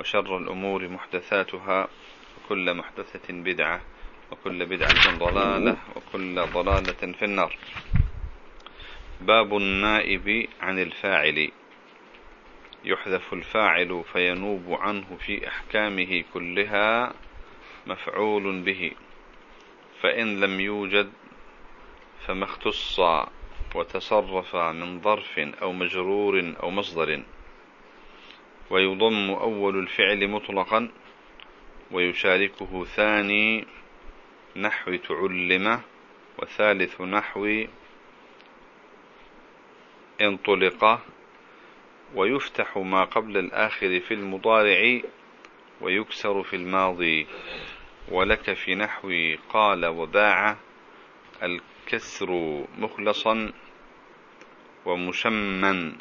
وشر الأمور محدثاتها وكل محدثة بدعة وكل بدعة ضلالة وكل ضلالة في النار. باب النائب عن الفاعل. يحذف الفاعل فينوب عنه في أحكامه كلها مفعول به. فإن لم يوجد فما اختص وتصرف من ظرف أو مجرور أو مصدر. ويضم أول الفعل مطلقا ويشاركه ثاني نحو تعلم وثالث نحو انطلق. ويفتح ما قبل الآخر في المضارع ويكسر في الماضي. ولك في نحو قال وباع الكسر مخلصا ومشما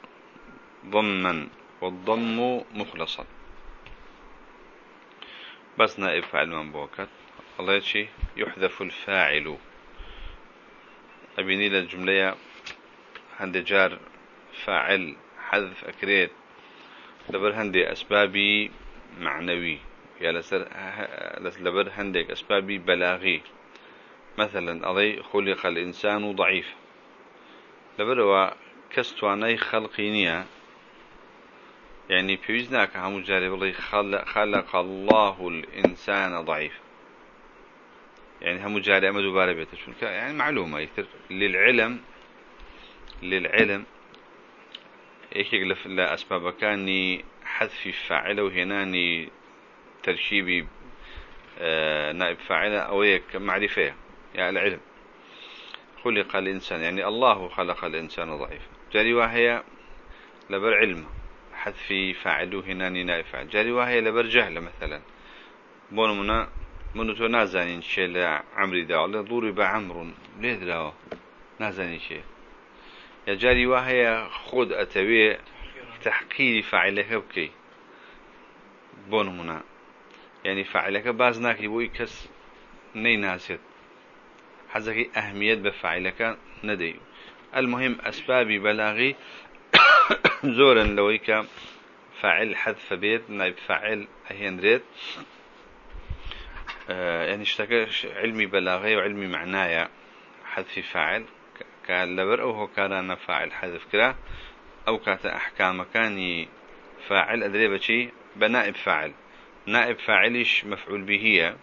ضما. والضم مخلصا. بس نائب فاعل من بوكت. الله يحذف الفاعل. أبيني للجملة هند جار. فاعل. حذف أكريت. لبر هندي أسبابي معنوي. يا لسر لبر هندي أسبابي بلاغي. مثلا أضي خلق الإنسان ضعيف. لبر كستواني خلقينيا. يعني بيوزناك هم جاري والله خلق, خلق الله الإنسان ضعيف يعني هم جاري أمدو باربيت يعني معلومة يتر للعلم للعلم إيش لا أسباب كاني حذف فاعلة وهناني تركيبي آه نائب فاعلة أو معرفة يعني العلم. خلق الإنسان يعني الله خلق الإنسان ضعيف جاري وهي لبر علمه. حذف فاعل هنا نائب فاعل. جاري وهي لبر جهل مثلا. بون منا منو تو نازانين شيء لعمري دا ولا ضرب عمرو. ليه دراوه نازانين شيء يا جاري وهي خود أتوي تحقير فاعلك بكي. بون منا. يعني فاعلك باز ناكي بوي كس ني ناسيت حزكي أهمية بفاعلك ندي. المهم أسبابي زورا لويك فاعل حذف بيت نائب فاعل ريت. آه يعني اشتكى علمي بلاغي وعلمي معنايا. حذف فاعل كان لبر أو هو كان فاعل حذف كلا أو كانت أحكام كاني فاعل أدري بشي بنائب فاعل. نائب فاعلش مفعول به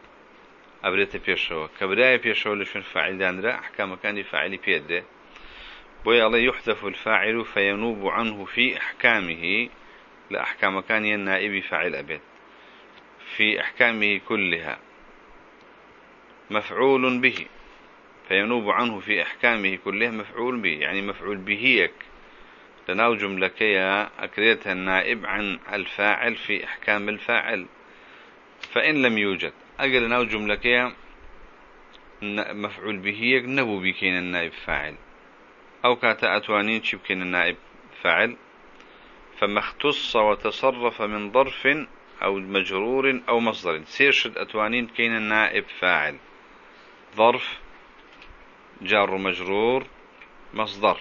أبريت بيشو. كبراية بيشو لشون فاعل دانرا أحكام كاني فاعلي بيده بوي يحذف الفاعل فينوب عنه في أحكامه. لأحكام كان النائب فاعل أبد في أحكامه كلها. مفعول به. فينوب عنه في أحكامه كلها مفعول به يعني مفعول بهيك لناو جملكيا أكريتها النائب عن الفاعل في أحكام الفاعل. فإن لم يوجد أقل ناو جملكيا مفعول بهيك نبو بكين النائب فاعل. أو كاتا أتوانين شبكين النائب فاعل. فما اختص وتصرف من ظرف أو مجرور أو مصدر. سيرشد أتوانين كين النائب فاعل. ظرف جار مجرور مصدر.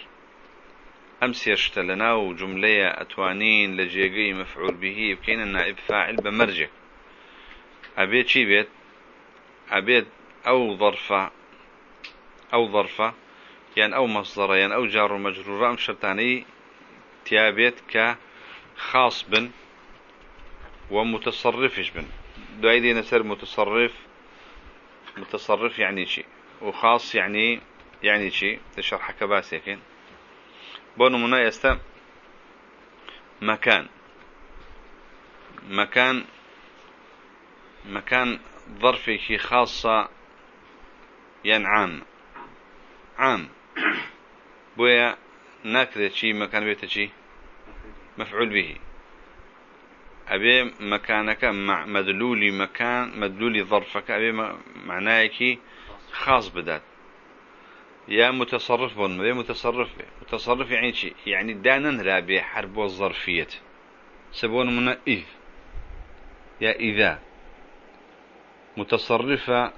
أمس يشتلنا وجملة أتوانين لجيقي مفعول به بكين النائب فاعل بمرجع. أبيت شي بيت؟ أبيت أو ظرفة أو ظرفة. يعني أو مصدر يعني أو جار مجرور أم شرطاني تيابيت كخاص بن ومتصرفش بن. دعيدي نسر متصرف متصرف يعني شيء وخاص يعني يعني شيء. تشرح كباس يكين بونو منا يستا مكان مكان مكان ظرفي خاصة ينعام عام. بويا ناكرة شي مكان بيته شي؟ مفعول به. أبي مكانك مع مدلولي مكان مدلولي ظرفك أبي معناك خاص بدات يا متصرف بون يا متصرف متصرف يعني شيء يعني دانا رابي حرب والظرفية سبون من إذ. يا إذا. متصرفة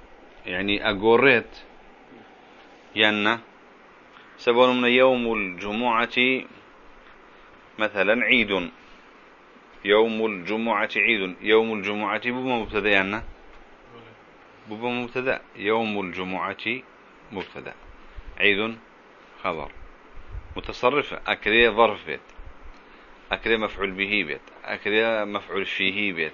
يعني أقوريت يانا سبون من يوم الجمعة مثلا عيد. يوم الجمعة عيد. يوم الجمعة بما مبتدأ بما مبتدأ. يوم الجمعة مبتدأ. عيد. خبر متصرفة أكري ظرف بيت. أكري مفعول به بيت. أكري مفعول فيه بيت.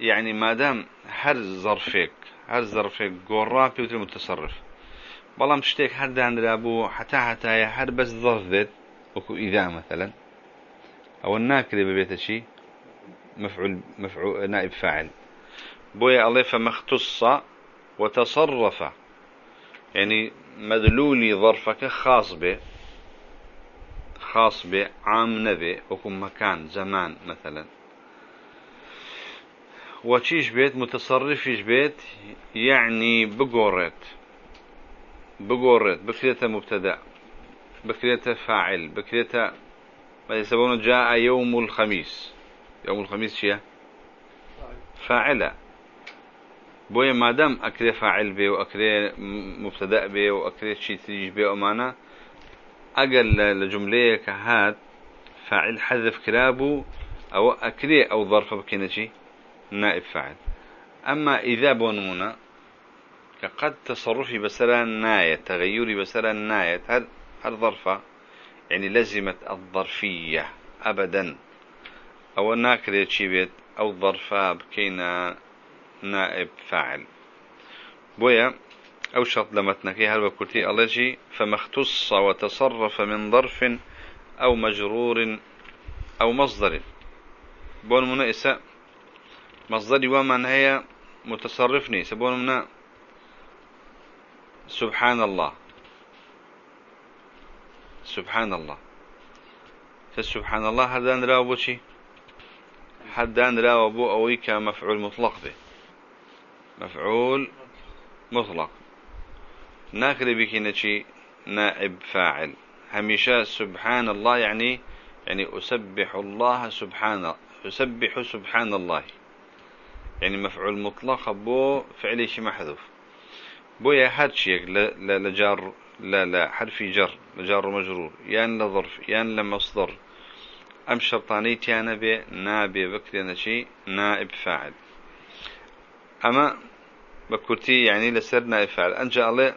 يعني ما دام هر ظرفك هر ظرفك قراب بيوتر متصرف. بەڵام شتێک هەردانرا بوو حتا هەتایە هەر بەس ظرف بێت وەکو ئیدا مثلا. ئەوە ناکرێ ببێتە چی مفعول مفعول نائب فاعل. بويا الله فمختص وتصرف. يعني مدلولي ظرفك خاص به خاص به عام نبي وكم مكان زمان مثلا. وشيش بيت متصرفيش بيت يعني بقورت بقورت بكريته مبتدا بكريته فاعل بكريته ما يسمونه جاء يوم الخميس يوم الخميس شيء فاعله بويا ما دام أكري فاعل بي وأكري مبتدأ بي وأكري شيء تيجي بي أمانة أقل لجملة كهات فاعل حذف كرابو أو أكري أو ظرف بكينشي نائب فاعل. أما إذا بونمونا كقد تصرفي بسرا ناية تغيري بسرا ناية هل هل ظرفة؟ يعني لزمت الظرفية أبدا. أو ناكري بيت أو ظرفة بكينا نائب فاعل. بويا أو شرط لمتنكي هل بكرتي ألجي فما اختص وتصرف من ظرف أو مجرور أو مصدر. بون منا إساء. مصدري ومن هي متصرفني. سبون منا سبحان الله. سبحان الله. فسبحان الله هذا نراو بوشي حدان نراو بو أويك مفعول مطلق به. مفعول مطلق. ناكل بكينتشي نائب فاعل. هميشا سبحان الله يعني يعني أسبح الله سبحانه أسبح سبحان الله. يعني مفعول مطلق بو فعلي شي محذوف. بو يا حد شيء لجار لا لا حرف جر لجار مجرور. يان لظرف يان لمصدر أم شرطاني تيانا بي نابي بكري شي نائب فاعل. أما بكرتي يعني لسر نائب فاعل. أنجا الله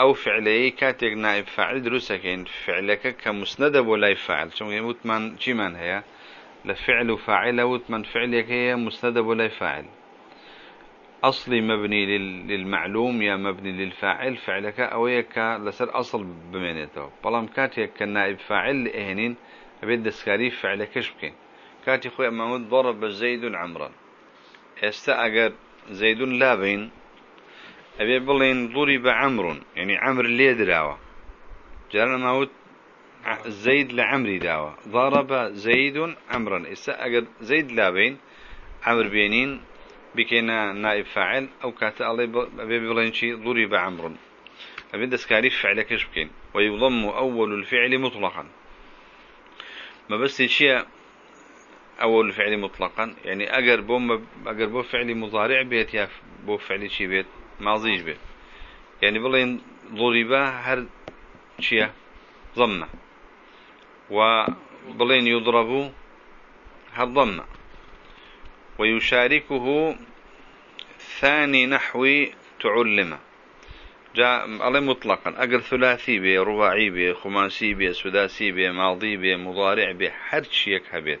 أو فعلي كاتيك نائب فاعل دروسكين فعلك كمسند ولا يفعل شو يموت من شي من هي لفعل وفاعل وتمن فعلك هي مسند ولا يفعل أصلي مبني للمعلوم يا مبني للفاعل فعلك أو يك لسر أصل بمعنته بلام كاتيك كنائب فاعل إهنين أبيد دسكاري فعلك شبكين. كاتي خويا محمود ضرب زيد عمرا. إستا زيد لابين أبي بلين ضرب عمر يعني عمر لي دراوة. جارنا موت زيد لعمري داوة ضرب زيد عمرا. إستا زيد لابين عمر بينين بكينا نائب فاعل أو كاتا الله أبي بلين شي ضرب عمر أبي دسكاري فعلك شبكين ويضم أول الفعل مطلقا. ما بس شيء أول الفعل مطلقا. يعني أجر بو أجر بو فعل مضارع بيت يا بو فعل شي بيت ماضيش بيت. يعني بلين ضربة هر شيء ضمة. وبلين يضرب هر ضمة. ويشاركه ثاني نحو تعلم جاء الله مطلقا. أجر ثلاثي بي رباعي بي خماسي بي سداسي بي ماضي بي مضارع بي حد شيء هبيت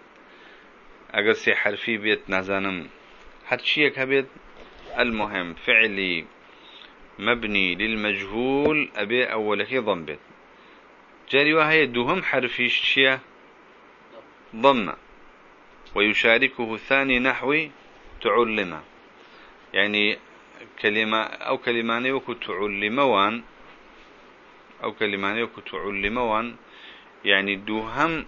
أجر سي حرفي بيت نازانم. حد شيء هبيت المهم فعلي مبني للمجهول أبي أولك ضم جاري وهي دوهم حرفي شيء ضمّ ويشاركه ثاني نحو تعلم. يعني كلمة أو كلمان يوكو تعلموان. أو كلمان يوكو تعلموان. يعني دوهم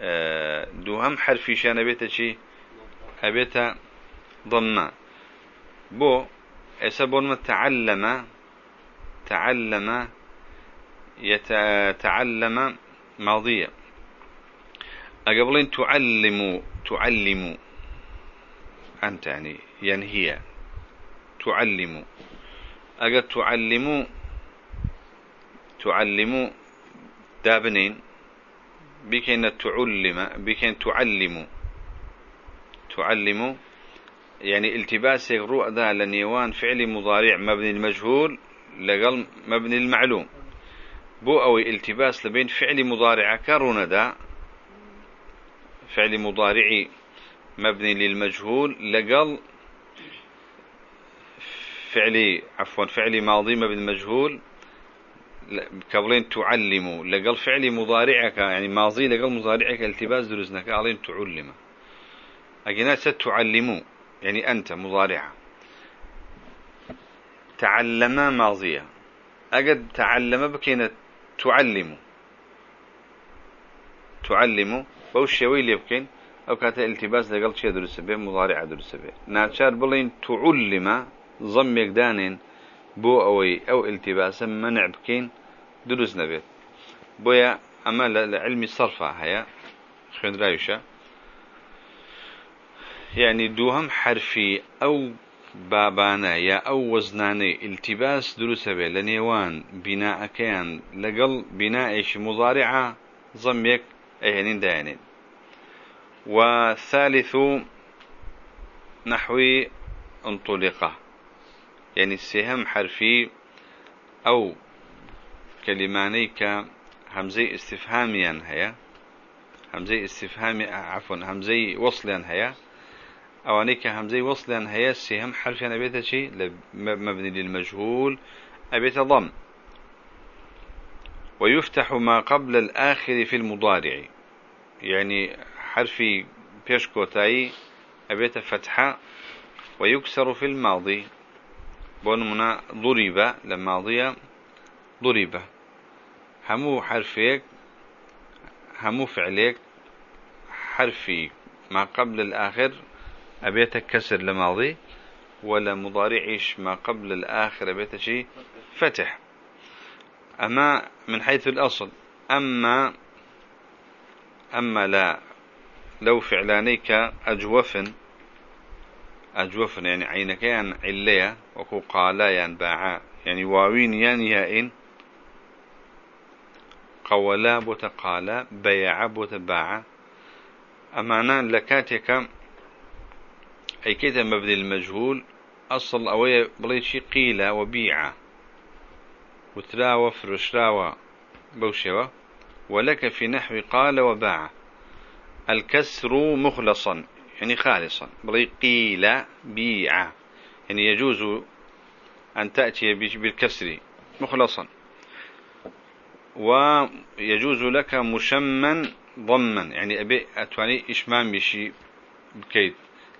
آه، دوهم حرفي شان أبيت شي أبيت ضمة. بو يسبون تعلم تعلم يتعلم ماضية. أقبلين تعلم تعلم. أنت يعني ينهي تعلم. أقد تعلم تعلم دابنين. بكين تعلم بكين تعلم. تعلم يعني التباس يغرو ذا لنيوان فعل مضارع مبني المجهول لقل مبني المعلوم. بو أو التباس لبين فعل مضارع كارونا دا. فعل مضارعي مبني للمجهول لقل فعلي عفوا فعلي ماضي مبني المجهول قبلين تعلموا لقل فعلي مضارعك يعني ماضي لقل مضارعك التباس درسنك علين تعلم. أجينا ستعلموا يعني أنت مضارعة تعلم ماضية أجد تعلم بكينة تعلم. تعلم بوش اللي يبكين أو كانت التباس لقل شيء درس به مضارع درس به ناتشار بلين تعلم ضم يقدانين بو أوي أو التباسا منع بكين دروس نبيت بويا أما لعلم الصرفة هيا خير رايشة يعني دوهم حرفي أو بابانا يا أو وزناني التباس دروس به لنيوان بناء كان لقل بناء مضارعة ضميك أهنين دانين والثالث نحوي انطلقه يعني السهم حرفي أو كلمانيك همزي استفهاميا هيا. همزي استفهامي عفوا همزي وصليا هيا. أوانيك همزي وصليا هيا السهم حرفيا أبيت شيء؟ مبني للمجهول أبيت ضم. ويفتح ما قبل الآخر في المضارع. يعني حرفي بيشكوتاي أبيت فتحة ويكسر في الماضي. بونمنا ضرب لماضية ضرب. همو حرفيك همو فعليك حرفي ما قبل الآخر أبيت كسر لماضي. ولا مضارعش ما قبل الآخر أبيت شيء فتح. أما من حيث الأصل. أما أما لا. لو فعلانيك أجوف أجوف يعني عينك يعني عليا وكو قالا يعني باعا. يعني واوين يعني يائن قولا بوتقالا بيع بوتباع أمانا لكاتك أي كيتا مبني المجهول أصل أوي بليشي قيلة وبيعة وتراوى فرشراوى بوشوة ولك في نحو قال وباع. الكسر مخلصا يعني خالصا. قيل بيع. يعني يجوز أن تأتي بالكسر مخلصا. ويجوز لك مشما ضما. يعني أبي أتواني إشمام بشي بكيد.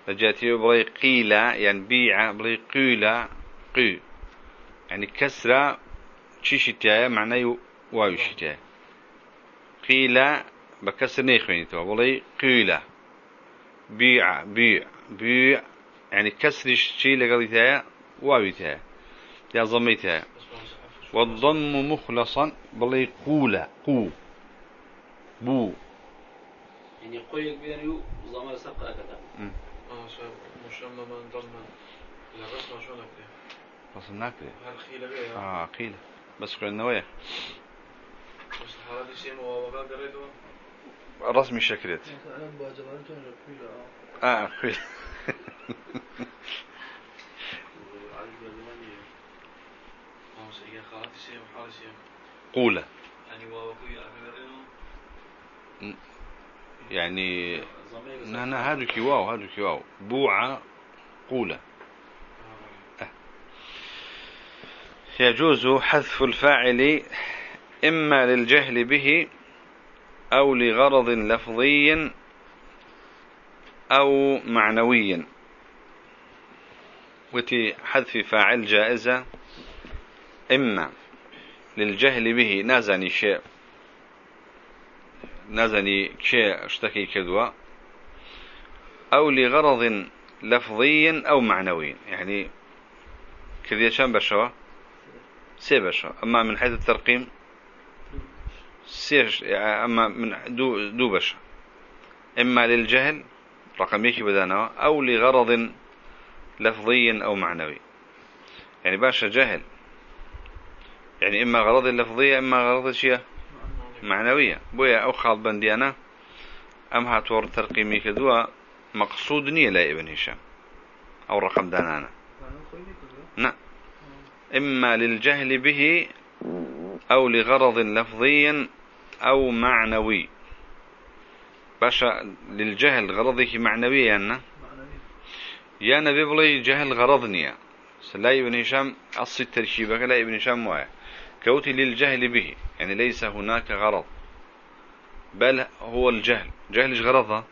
لجاتي بلي يعني بيع بلي قي. يعني كسرة شيشتايا معناه واو شتايا قيل بكسر نيخويني تو بلي قيل بيع بيع بيع يعني كسر الشيء لقضيتها واويتها يا ضميتها والضم مخلصا. بلي قولا قو. بو. يعني قوي بينيو ضمير سبقة كذا آه مشمما ضما لا بس ما شو نكره بس نكره هل خيلة بيه آه قيل بس رسمي شكلت آه قولة. يعني نا هادو كيواو هادو كيواو بوعة قولة. يجوز حذف الفاعل إما للجهل به أو لغرض لفظي أو معنوي. وتي حذف فاعل جائزة إما للجهل به. نازني شيء. نزني كي اشتكي كدوا أو لغرض لفظي أو معنوي. يعني كذي شان بشوا؟ سي بشوا أما من حيث الترقيم سيش أما من دو, دو بشا إما للجهل رقم يكي بدانا أو لغرض لفظي أو معنوي. يعني باشا جهل. يعني إما غرض لفظية إما غرض شيء معنوية. بويا أو خالد بنديانا أم هاتور ترقيمي كدوا مقصود نية لا ابن هشام. أو رقم دانانا نعم إما للجهل به أو لغرض لفظي أو معنوي. باشا للجهل غرضك معنوي يعني يا نبي بلي جهل غرضني. لا ابن هشام أصل التركيبة لا ابن هشام واعي كوتي للجهل به يعني ليس هناك غرض. بل هو الجهل. جهل إيش غرضه؟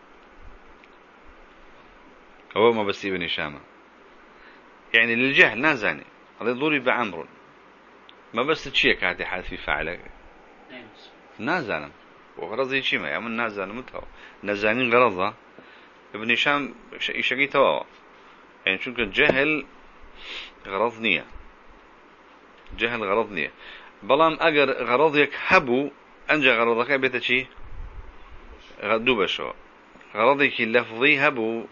هو ما بس ابن هشام. يعني للجهل نازاني. هذا ضرب عمرو ما بس تشيك حادث في فعله. نازانم. وغرضي شي ما يعمل نازان متو نازانين غرضه ابن هشام شقي توا يعني شو جهل غرض نية. جهل غرض نية. بلام اگر غرضك هبو أنجا غرضك بيتا شي؟ دوبا شو غرضك اللفظي هبو.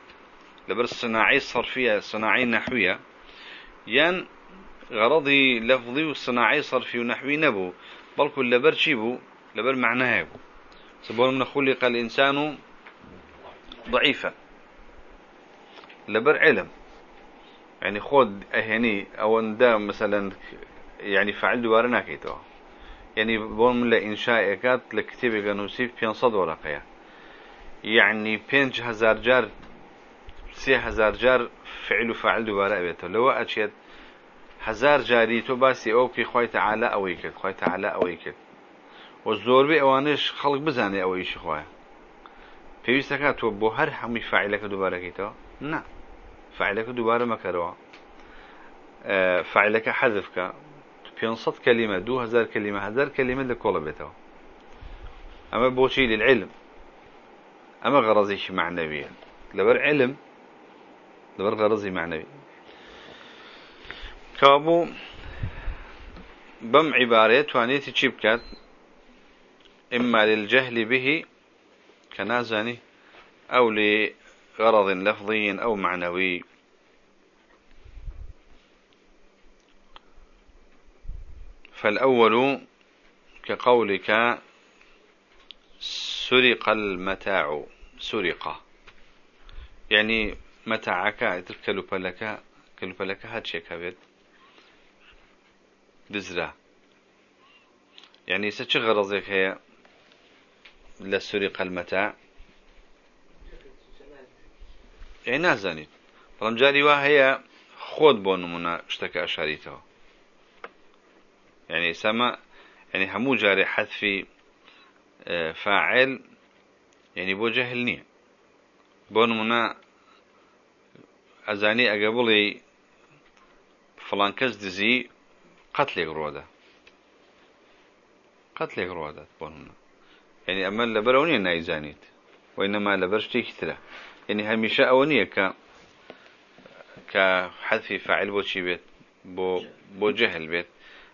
لبر الصناعي الصرفية الصناعي النحوية ين غرضي لفظي والصناعي صرفي ونحوي نبو بل كل لبر شيبو لبر معناه يبو سبون من خلق الإنسان ضعيفا. لبر علم. يعني خود أهني أو اندا مثلا يعني فعل دوار ناكيتو. يعني بون من إنشاء كات لكتابة نوسيف بينصد ورقية يعني بينج هزار جار سي هزار جار فعل وفعل دوار أبيته لو أشيد هزار جاري تو باسي أوكي خوي تعالى أويكت خوي تعالى أويكت والزور بي أوانش خلق بزاني أويش خوي پێویستەکە تۆ بۆ هەر هەمووی فعلەکە دووبارەکەیتەوە نا فعلەکە دووبارە مەکەرەوە فعلەکە حەذفکە 500 كلمة 2000 كلمة 1000 كلمة لكولا بيتها أما بوشي للعلم؟ أما غرضي معنوية لبر علم لبر كابو بم عبارات وانيتي تشيبكات إما للجهل به كنازاني أو لغرض لفظي أو معنوي. فالأول كقولك سرق المتاع سرق. يعني متاعك تركلب لك كلب لك هاد دزرا یعنی ئێستا چ غەڕزێک هەیە لە سووری قەلمەتە؟ ئەی نازانیت. بەڵام جاری وا هەیە خۆت بۆ نمونە شتەکە ئەشاریتەوە. یعنی ئێسامە ینی هەموو جارێ حەتفی فاعل یعنی بۆ جەهل نییە. بۆ نمونە ئەزانی ئەگە بڵێ فلان کەس دزی قتلك رودا قتلك رودا بو نمونا يعني أما لبروني نايزانيت وإنما لبرشتي كتلا يعني هميشة أونية ك كحذف فاعل بو شي بيت؟ بو بو جهل بيت.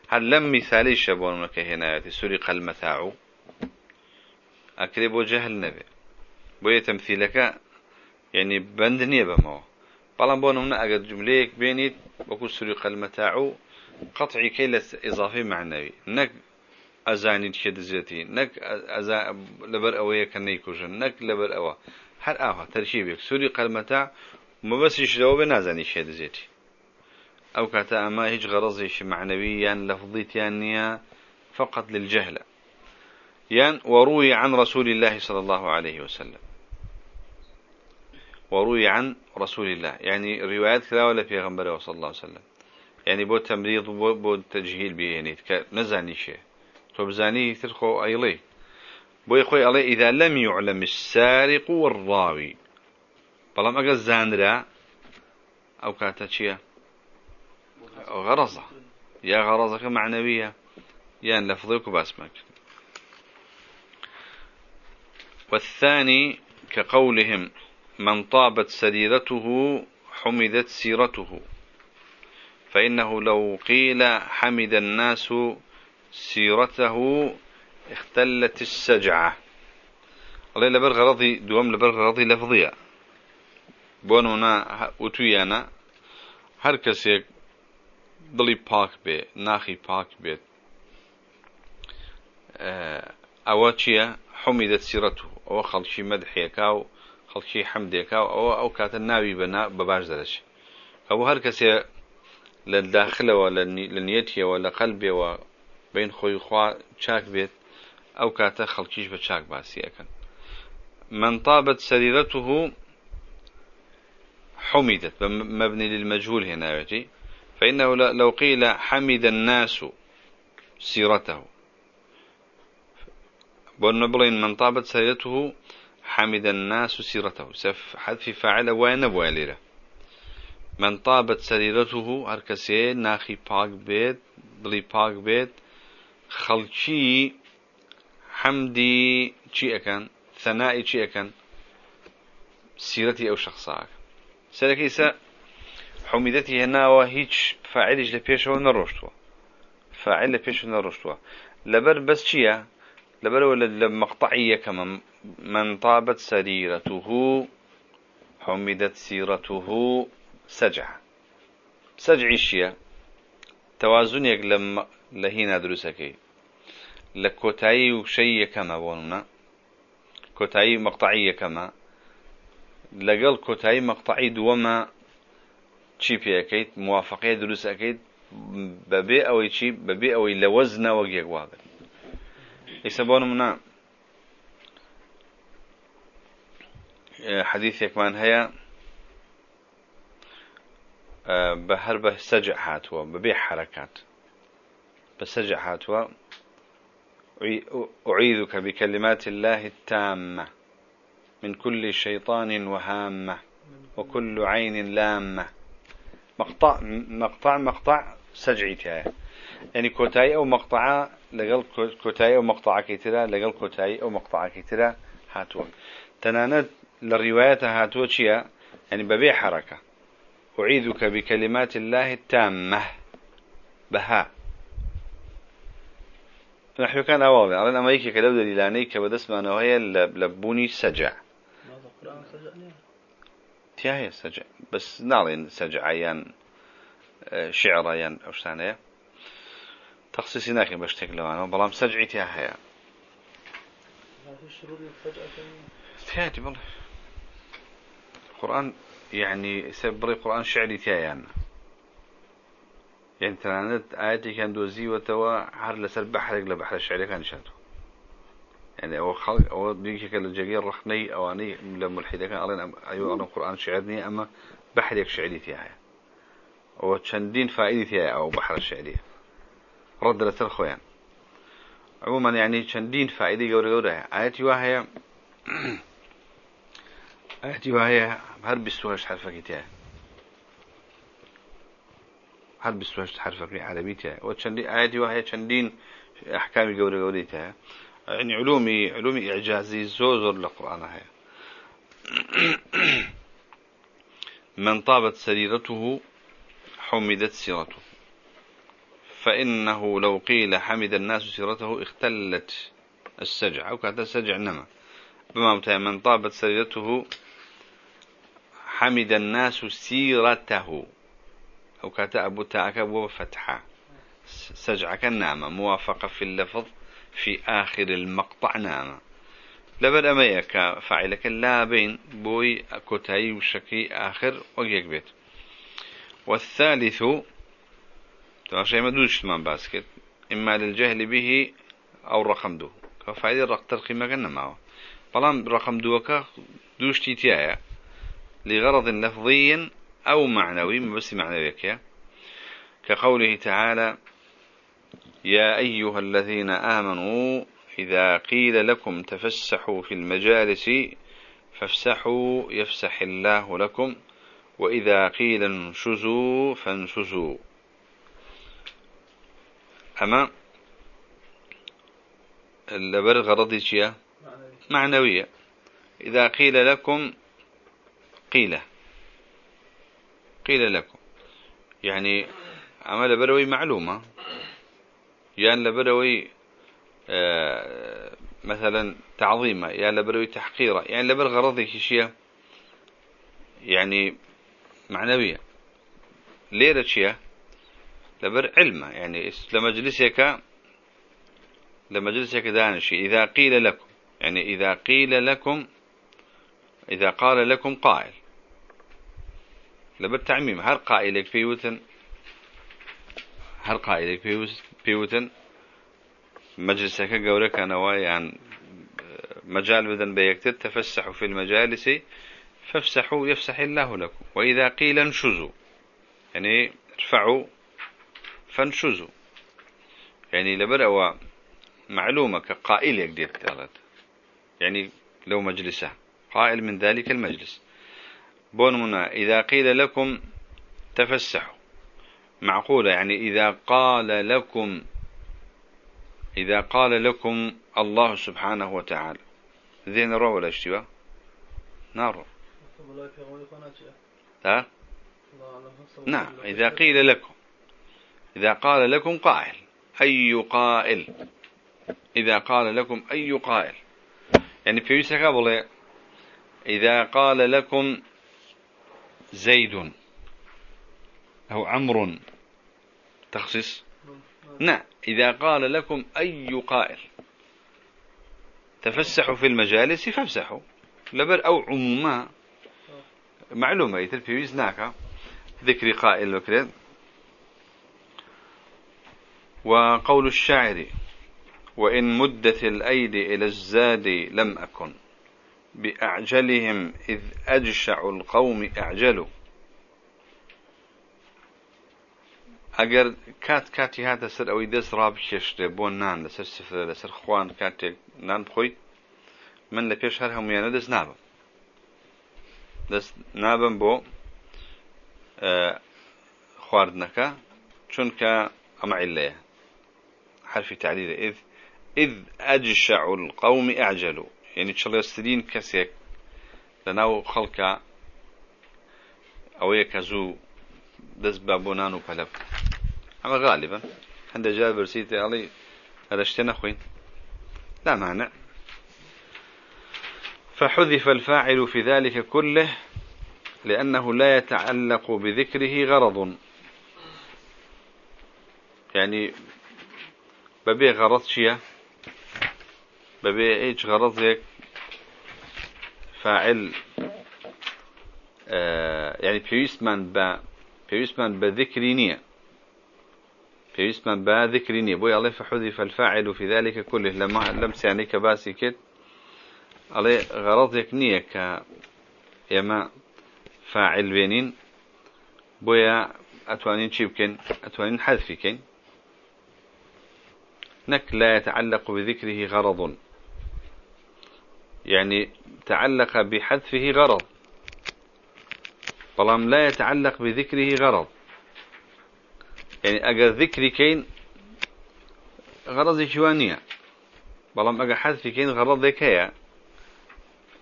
هل لم مثالي شبون هنا سرق المتاع. أكري جهل نبي. بو تمثيلك يعني بند نية بمو بلان بون من أجد جمليك بيني وكو قطعي كيلة إضافي معنوي. نك أزاني تشد زيتي نك أزا لبر أوية كنيكوشن نك لبر أوا. هر آها ترشيبك سرق المتاع ما بس يشلو بنازاني شد زيتي. أو كاتا أما هيج غرضيش معنويا لفظيتيا نيا فقط للجهل. يان وروي عن رسول الله صلى الله عليه وسلم. وروي عن رسول الله. يعني روايات كذا ولا في غنبرة صلى الله عليه وسلم. يعني بو تمريض بو, بو تجهيل به يعني نزاني شيء بزاني ترخو أيلي بو يخوي عليه إذا لم يعلم السارق والراوي. بلام أقل زانرا أو كاتا شيء غرضة يا غرضك معنوية يا لفظك باسمك والثاني كقولهم من طابت سريرته حمدت سيرته. فإنه لو قيل حمد الناس سيرته اختلت السجعة. الله لبر غرضي دوام لبر غرضي لفظية. بونونا وتويانا هر کەسێک دڵی پاک بێ ناخی پاک بێت ئەوە چییە؟ حمی دەچیرەت و ئەوە خەڵکی مەدحێکا و خەڵکی حەمدێکا و ئەوە ئەو کاتە ناوی بەنا بە لە داخلەوە لە نیەتیەوە لە قەلبێەوە بین خۆی خوا چاک بێت ئەو کاتە خەڵکیش بە چاک باسی ئەەکەن. من طابت سريرته حمدت مبني للمجهول هنا يأتي فإنه لو قيل حمد الناس سيرته. بون بلين من طابت سيرته حمد الناس سيرته. سف حذف فاعل وين بواليره من طابت سريرته هركسي ناخي باك بيت ضلي باك بيت خلشي حمدي چی ئەەکەن؟ ثنائي چی ئەەکەن؟ سيرتي أو شخصاك سەرەکەی حميدتي هنا وهيج فاعلش لبيشو نروشتوا فاعل لبيشو نروشتوا لبر بس چيا لبر ولا لمقطعية كما من طابت سريرته حمدت سيرته سجع. سجعي الشيا توازنك لما لهينا دروسكي. لكوتاي وشي كما بوننا كوتاي مقطعية كما. لقل كوتاي مقطعي دوما موافقەیە دروست ئەەکەیت بەبێ ئەوەی چی بەبێ ئەوەی لە وەزنە وەگێک واگن ئیسە بۆ منە حەدیثێکمان هەیە بە هەر بە سەجع هاتووە بەبێ حركات. بە سەجع هاتووە أعيذك بكلمات الله التامة من كل شيطان وهامة وكل عين لامة. مقطع مقطع مقطع سجعي تاعي يعني كوتاي أو مقطع لقل كوتاي أو مقطع كيترا لقل كوتاي أو مقطع كيترا هاتوا تناند للروايات هاتوا شيا يعني ببيع حركة. أعيذك بكلمات الله التامة. بها. نحن كان أواضي على الأمريكي كلو دليلاني كبدس ما نوهي لبوني سجع. تياهي سجع. بس سەجعیان شعڕیان ئەو شتانەیە تەخصیسی ناکەین بە شتێک لەوانەوە بەڵام سەجعی تیا هەیە تیاتی بڵێ قورآن يعني سبري قرآن شعري تيايان يعني تنانت آياتي كان دوزي وتوا هر لسر بحرق لبحر الشعري كان شاتو. يعني أو خلق أو جاكير رخني أو أني لما الحيدة كان أرين أيوة أنا القرآن شعرني أما بحرك شعري فيها أو تشندين فائدة فيها أو بحر الشعرية رد لسر خويان. عموما يعني تشندين فائدة جورة جورة آياتي وهي هل بستوهش حرفك تيها هل بستوهش حرفك؟ عربي تيها وتشندين آياتي وهي تشندين. أحكام جورة جورة تيها يعني علومي علومي إعجازي. زوزر لقرآن هي من طابت سريرته حمدت سيرته. فإنه لو قيل حمد الناس سيرته اختلت السجع. أو كانت السجع نما. بما من طابت سريرته حمد الناس سيرته. أو كانت أبو تاكب فتحة. سجع كالنامة موافقة في اللفظ. في آخر المقطع نام لبر أمية كفاعلك لا بين بوي كتاي وشكي آخر وقيك بيت. والثالث شيء ما دوش من باسكت. إما للجهل به أو رقم دو كفاعل الرق ترقي ما قلنا معه بلان رقم دوكا دوش تيتيايا. لغرض لفظي أو معنوي بس معنوي كقوله تعالى يا أيها الذين آمنوا إذا قيل لكم تفسحوا في المجالس فافسحوا يفسح الله لكم وإذا قيل انشزوا فانشزوا. أما اللبر غرضي معنوية. إذا قيل لكم قيل قيل لكم. يعني عمل بروي معلومة. يعني لبروي آه مثلا تعظيمه يعني لبروي تحقيره يعني لبر غرضي شيء يعني معنوية. ليرة شيء لبر علمه. يعني لمجلسك لمجلسك دانشي إذا قيل لكم يعني إذا قيل لكم إذا قال لكم قائل. لبر تعميم هل قائلك في وتن هل قائلك في وتن مجلسك قولك أنا يعني مجال بدن بيكتر تفسحوا في المجالس فافسحوا يفسح الله لكم. وإذا قيل انشزوا يعني ارفعوا فانشزوا. يعني لبرأوا معلومة كقائل يقدر يعني لو مجلسه قائل من ذلك المجلس. بونمنا إذا قيل لكم تفسحوا. معقولة يعني إذا قال لكم إذا قال لكم الله سبحانه وتعالى. ذين رو ولا اشتباه؟ نار ها؟ نعم إذا قيل لكم إذا قال لكم قائل. أي قائل؟ إذا قال لكم أي قائل؟ يعني في قبل إذا قال لكم زيد. أو عمر تخصيص؟ نعم. إذا قال لكم أي قائل تفسحوا في المجالس فافسحوا. لبر أو عموما. معلومة يتلفيز ناكا ذكر قائل وكذا. وقول الشاعر وإن مدت الأيدي إلى الزاد لم أكن. بأعجلهم إذ أجشع القوم أعجلوا. ئەگەر کات کاتی هاتە سەر ئەوەی دەست ڕابکێشتێ بۆ نان لەسەر سفرە لەسەر خوان کاتێک نان بخۆیت من لە پێش هەر هەمویانە دەست نابم. دەست نابم بۆ خواردنەکە چونکە ئەمە عیلەیە. حرفی تعلیلە إذ إذ أجشع القوم أعجلوا. يعني تشلسترين كسيك لناو خلقا أو يكزو دز بابونان وبلب أما غالبا عند جابر سيتي علي هذا اشتنا خوين لا مانع فحذف الفاعل في ذلك كله لأنه لا يتعلق بذكره غرض. يعني ببي غرض ببي إيش غرض هيك فاعل آه يعني بيسمان با بيسمان بذكري نية. بيسمان بذكري نية. بوي الله فحذف الفاعل في ذلك كله. لما لم سيانيك باسي كت علي غرض يكنية ك يما فاعل بينين. بويا أتوانين شيبكن أتوانين حذفكن نك لا يتعلق بذكره غرض. يعني تعلق بحذفه غرض. بلام لا يتعلق بذكره غرض. يعني أجا ذكري كين غرض جوانية بلام أجا حذف كين غرض ذكية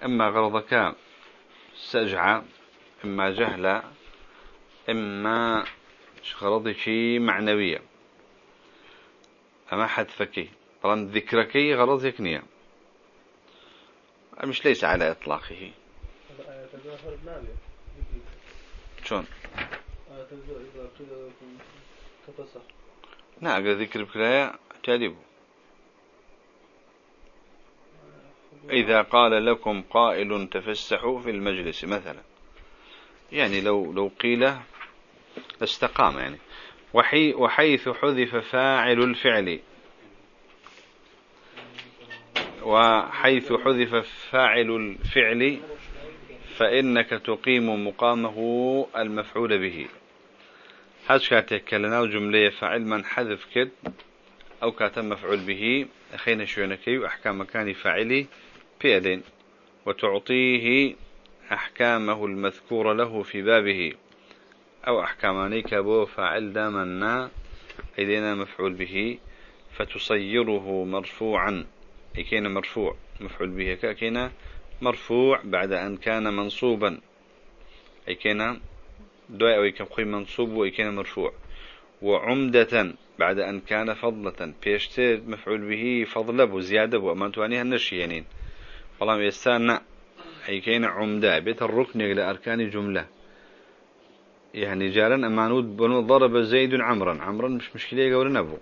إما غرضك سجعة إما جهلة إما غرض شيء معنوية. أما حذفك. طبعا ذكرك غرض يكنية مش ليس على إطلاقه. شون نعم ذكر بكلاية تالبه إذا قال لكم قائل تفسحوا في المجلس مثلا. يعني لو لو قيل استقام يعني. وحي وحيث حذف فاعل الفعل. وحيث حذف فاعل الفعل فإنك تقيم مقامه المفعول به. هاش كاتك لنا جملة فعل من حذف كد أو كاتم مفعول به. أخينا شونكي وأحكام مكان فاعلي فعل وتعطيه أحكامه المذكور له في بابه. أو أحكاماني كابو فاعل دامنا أيدينا مفعول به. فتصيره مرفوعا. كينا مرفوع مفعول به كأكينا مرفوع بعد أن كان منصوبا. أي كان دعاء كان منصوب وكان مرفوع. وعمدة بعد أن كان فضلة. بيشتر مفعول به فضلة وزيادة وما توانيها النشي يعني. يستانا أي كان عمدة. بيت الركن إلى أركان جملة. يعني جارا أمانود بنو ضرب زيد عمرا. عمرا مش مشكلة يقول نبو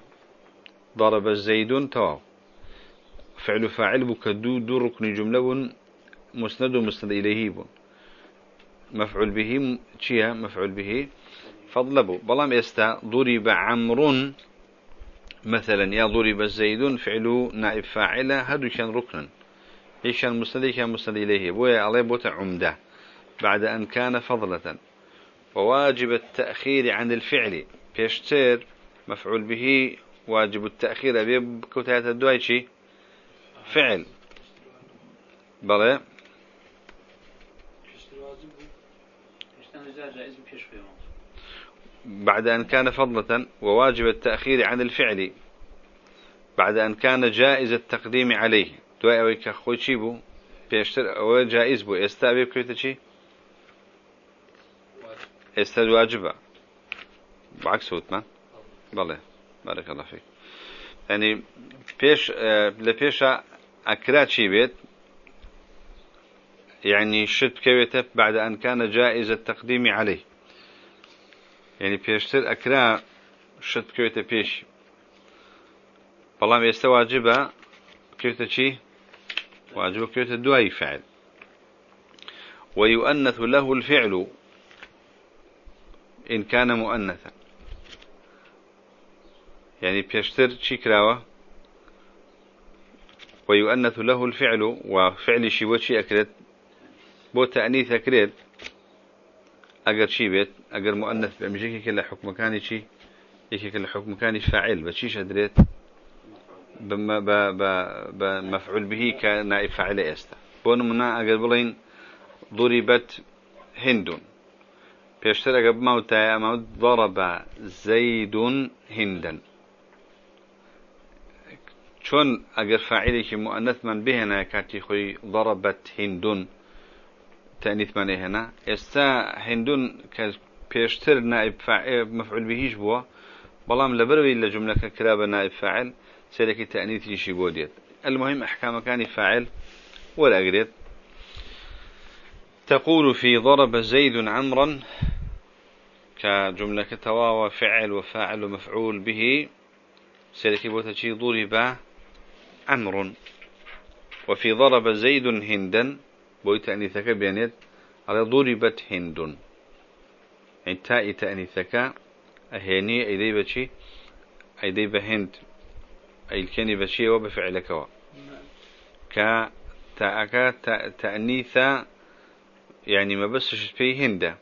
ضرب زيد تو فعل فاعل بكدو دو ركن جملة مسند ومسند إليه مفعول به شيا مفعول به فضلبو بلام يستا ضرب عمر مثلا يا ضرب زيد فعل نائب فاعل هدو كان ركنا إيش كان مسند كان مسند إليه بويا عليه بوتا عمدة. بعد أن كان فضلة. وواجب التأخير عن الفعل. بيشتر مفعول به واجب التأخير. أبي بكوتات الدوايشي فعل. بلى بعد أن كان فضلة وواجب التأخير عن الفعل. بعد أن كان جائز التقديم عليه. دواء أويك أخوي شيبو بيشتر أو جائز بو. يستابي بكويتا شي يستاد واجبة. بعكس وتما بله. بارك الله فيك. يعني بيش آه لبيش أكرات شي بيت يعني شد كويته بعد أن كان جائز التقديم عليه. يعني بيشتر أكرا شد كويته بيش. بلام واجبة كويته شي؟ واجبة كويته دواي فعل. ويؤنث له الفعل إن كان مؤنثا. يعني بيشتر شي كراوة؟ ويؤنث له الفعل وفعل شي وشي أكرت بو تأنيث أكرت أجر شي بيت أجر مؤنث بأمجيك كلا حكم كاني شي يكي كلا حكم كاني فاعل بشيش أدريت بما بمفعول به كنائب فاعل استا بون منا أجر بلين ضربت هند. بيشترى قبل موتا موت ضرب زيد هندا. شون أجر فاعلك مؤنث من بهنا كاتي خوي ضربت هندون تأنيث من هنا استا هندون كبيشتر نائب فاعل مفعول بهيش بوا بلام لبروي إلا جملة كراب نائب فاعل سيدك تأنيث يشي بوديت المهم أحكام كان فاعل ولا أقريت تقول في ضرب زيد عمرا كجملة كتواوى فعل وفاعل ومفعول به سيدك بوتشي ضرب عمر وفي ضرب زيد هندا بويت أنيثك بيانيت على ضربت هند. يعني تاء تأنيثك أهيني أيدي بشي أيدي بهند. أي الكني بشي وبفعلك و تاءك تأنيث يعني ما بسش في هندا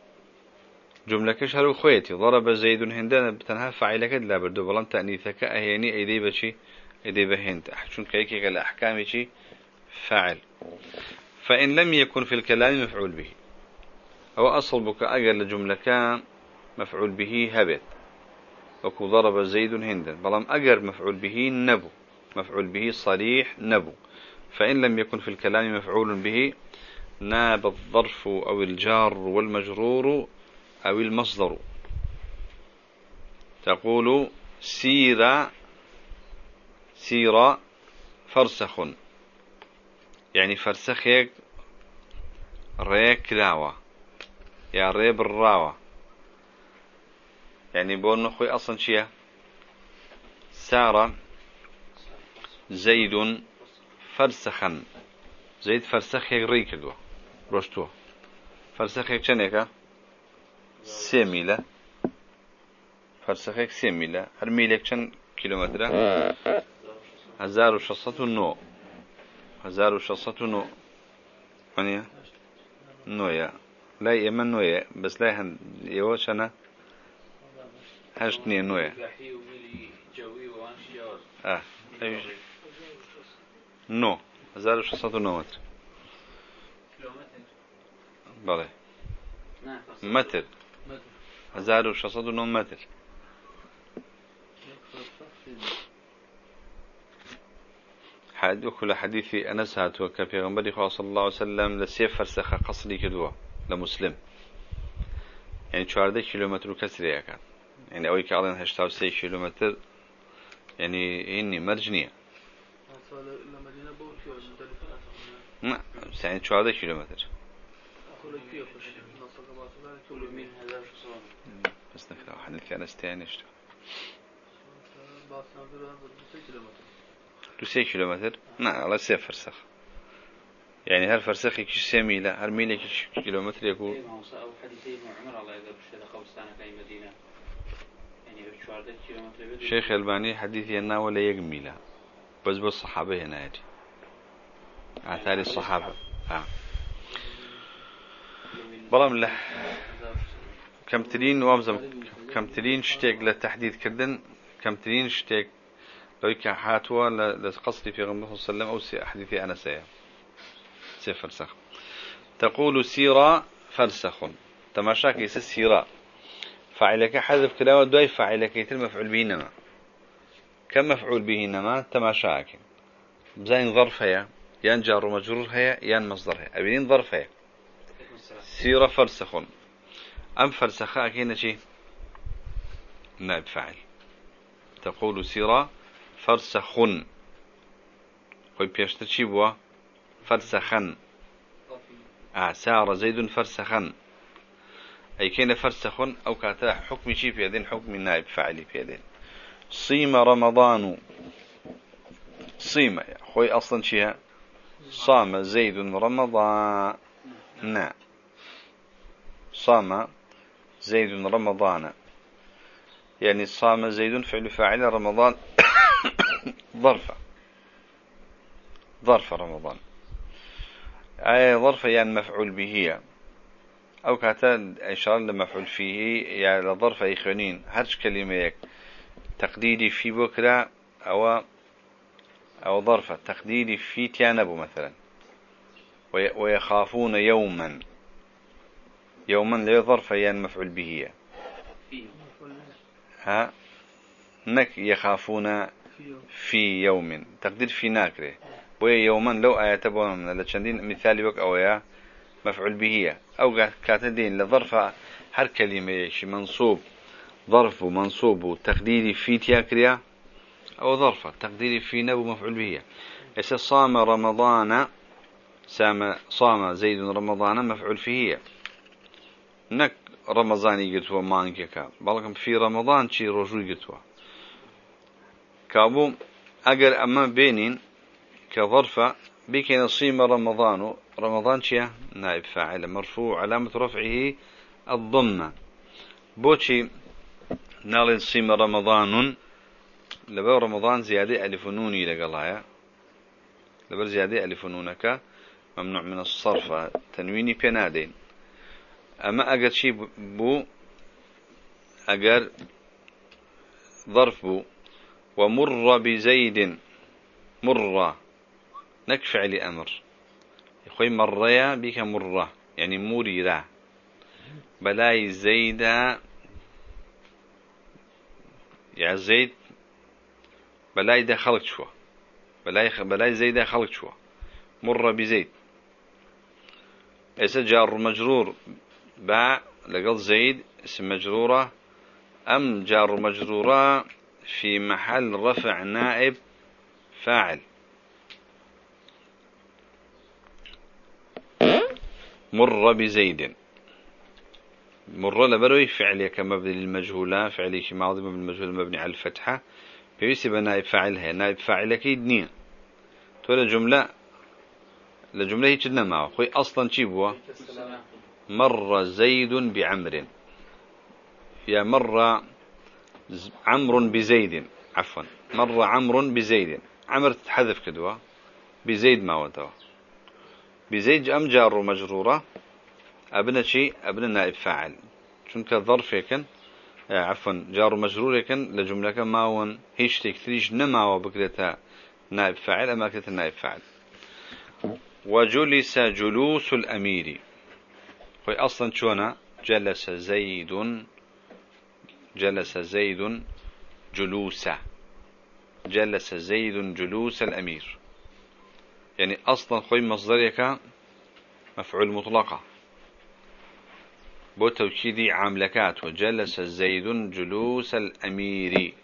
جملة كشهر خويتي ضرب زيد هندا بتنها فعلك لا بردو بلان تأنيثك أهيني أيدي بشي. أيدي بهند أحشون كيكي الأحكام شي؟ فاعل. فإن لم يكن في الكلام مفعول به. أو أصل بك أجل جملة كان مفعول به هبت. وكو ضرب زيد هندا. بلام أجر مفعول به نبو. مفعول به صريح نبو. فإن لم يكن في الكلام مفعول به ناب الظرف أو الجار والمجرور أو المصدر. تقول سير سير فرسخ. يعني فرسخيك ريك داوة. يا ريب الراوة. يعني بقول نخوي أصلا شيء. سار زيد فرسخا. زيد فرسخيك ريك دوا روشتو فرسخيك چنێکە سێ میلە فەرسەخێک سێ میلە هەر میلێک 1609 1609 وانيا نويا لا يمن نويا بس لا هن يوش أنا؟ هشتني نويا آه. إيش نو 1609 متر. بله. متر. 1609 متر. حد وكل حديث أنس هاتوا كبيغمبري صلى الله عليه وسلم لسيف فرسخ قصري كدوا لمسلم. يعني 14 كيلومتر كسر كان يعني أوي كعلن هشتاو سي كيلومتر يعني إني مرجنية ما يعني 14 كيلومتر بس نفلا حديث أنس تاني اشتو دو سي كيلومتر نا على سي فرسخ. يعني هل فرسخ يكش سي ميلا هل ميلا يكش كيلومتر يكون أو حديثي عمر الله مدينة. يعني كيلومتر شيخ الباني حديثي أنه ولا يقميلا بس بس صحابة هنا يجي. آثار الصحابة. آه. بلام له. كم ترين وأمزم. كم ترين شتيك للتحديد كردن. كم ترين شتيك لقصدي في غمضة صلى الله عليه وسلم أو حديثي أنا سيا سي فرسخ تقول تماشاك يس سيرا فعلك حذف كلاوة دواي فعلك يتل مفعول به نما كم مفعول به نما تماشاك. بزين ظرف هي يان جار مجرور هي يان مصدر هي أبين ظرف سيرا فرسخ أم فرسخ أكيد شيء؟ نائب فاعل. تقول سيرا فرسخ خوي بيشتر شي بوا فرسخا آه سار زيد فرسخا أي كان فرسخ أو كاتا حكم شي في هذين حكم نائب فاعل في هذين صيم رمضان. صيم خوي أصلا شيها صام زيد رمضان. صام زيد رمضان. يعني صام زيد فعل فاعل رمضان. ظرف. ظرف رمضان. أي ظرف يعني مفعول به. أو كاتا إشارة لمفعول فيه. يعني لظرف إخوانين. هرش كلمة يك تقديري في بكرة أو أو ظرف تقديري في تيانبو مثلا. ويخافون يوما. يوما لا ظرف يعني مفعول به. ها؟ نك يخافون في يوم تقدير في ناكرة. وهي يوما لو آيات من لتشندين مثال وك أو يا مفعول به أو كاتدين لظرف هر كلمة شي منصوب. ظرف ومنصوب تقديري في تياكريا أو ظرف تقديري في نبو مفعول به إذا صام رمضان سام صام زيد رمضان مفعول فيه نك رمضاني قلتوا مانكيكا. بلكم في رمضان شي رجوي قلتوا كابو أجر أما بينين كظرفة بكين صيم رمضان. رمضان شيا نائب فاعل مرفوع علامة رفعه الضمة. بوشي نال صيم رمضان. لبا رمضان زيادة ألف نوني لقلايا. لبا زيادة ألف نونك. ممنوع من الصرف تنويني بينادين. أما أجر شي بو أجر ظرف بو. ومر بزيد. مر. نك فعل أمر يخوي مريا بك مرة يعني مريرا بلاي زيد. يا زيد بلاي ده خلق شو بلاي بلاي زيد خلق شو مر بزيد. إذا جار مجرور. باع لقل زيد اسم مجرورة. أم جار مجرورة؟ في محل رفع نائب فاعل. مر بزيد. مر لبروي فعلي كمبني للمجهولة فعلي كماضي مبني المجهول مبني على الفتحة. بيسي بنائب فاعل هي. نائب فاعل أكيد نية تقول جملة لجملة هي كدنا معه. خوي أصلا شي مر زيد بعمر. يا مر عمرو بزيد عفوا. مر عمرو بزيد عمر تحذف كدوا بزيد ما وتوا بزيد أم جار مجرورة. أبنى شيء أبنى نائب فاعل. شنك ظرف يكن؟ آه، عفوا. جار مجرور يكن؟ لجملة ون هيش تكتريج نما وبكرتها نائب فاعل أما كتر نائب فاعل. وجلس جلوس الأمير. هو أصلا شونا؟ جلس زيد جلس زيد جلوس جلس زيد جلوس الأمير. يعني أصلا خوي مصدرك مفعول مطلقة. بو توكيدي عاملكات وجلس زيد جلوس الأمير.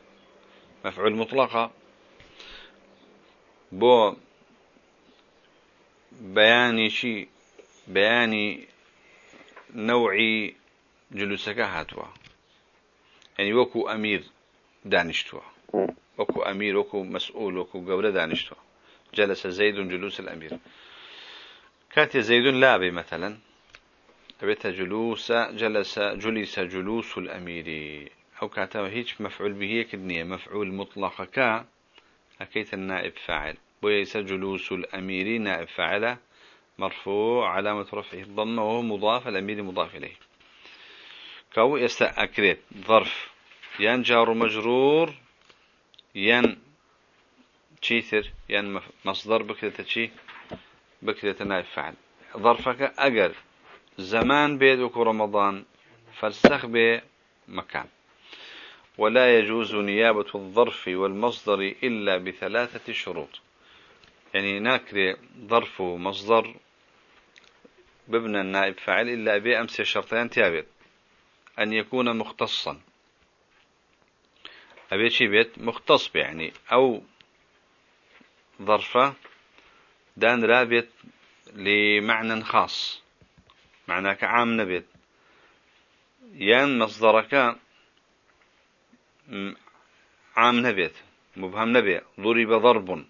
مفعول مطلقة. بو بياني شي بياني نوعي جلوسك هاتوا. يعني وكو أمير دانشتوا وكو أمير وكو مسؤول وكو قولة دانشتوا جلس زيد جلوس الأمير. كاتي زيد لابي مثلا أبيت جلوس جلس جلس جلوس الأمير. أو كاتب هيك مفعول به كدنية مفعول مطلق كا أكيت النائب فاعل. ويس جلوس الأمير نائب فاعل مرفوع علامة رفعه الضمة وهو مضاف الأمير مضاف إليه. كو يستأكريت ظرف. ين جار مجرور. ين تشيثر ين مصدر بكرة تشي بكرة نائب فاعل ظرفك أجر زمان بيد رمضان. فلسخ بمكان ولا يجوز نيابة الظرف والمصدر إلا بثلاثة شروط. يعني ناكري ظرف ومصدر بابن النائب فاعل إلا بأمس شرطين تابت أن يكون مختصا. أبي شي بيت مختص يعني أو ظرفة دان رابط لمعنى خاص. معناك عام نبيت. ين مصدرك عام نبيت مبهم نبي. ضرب ضرب.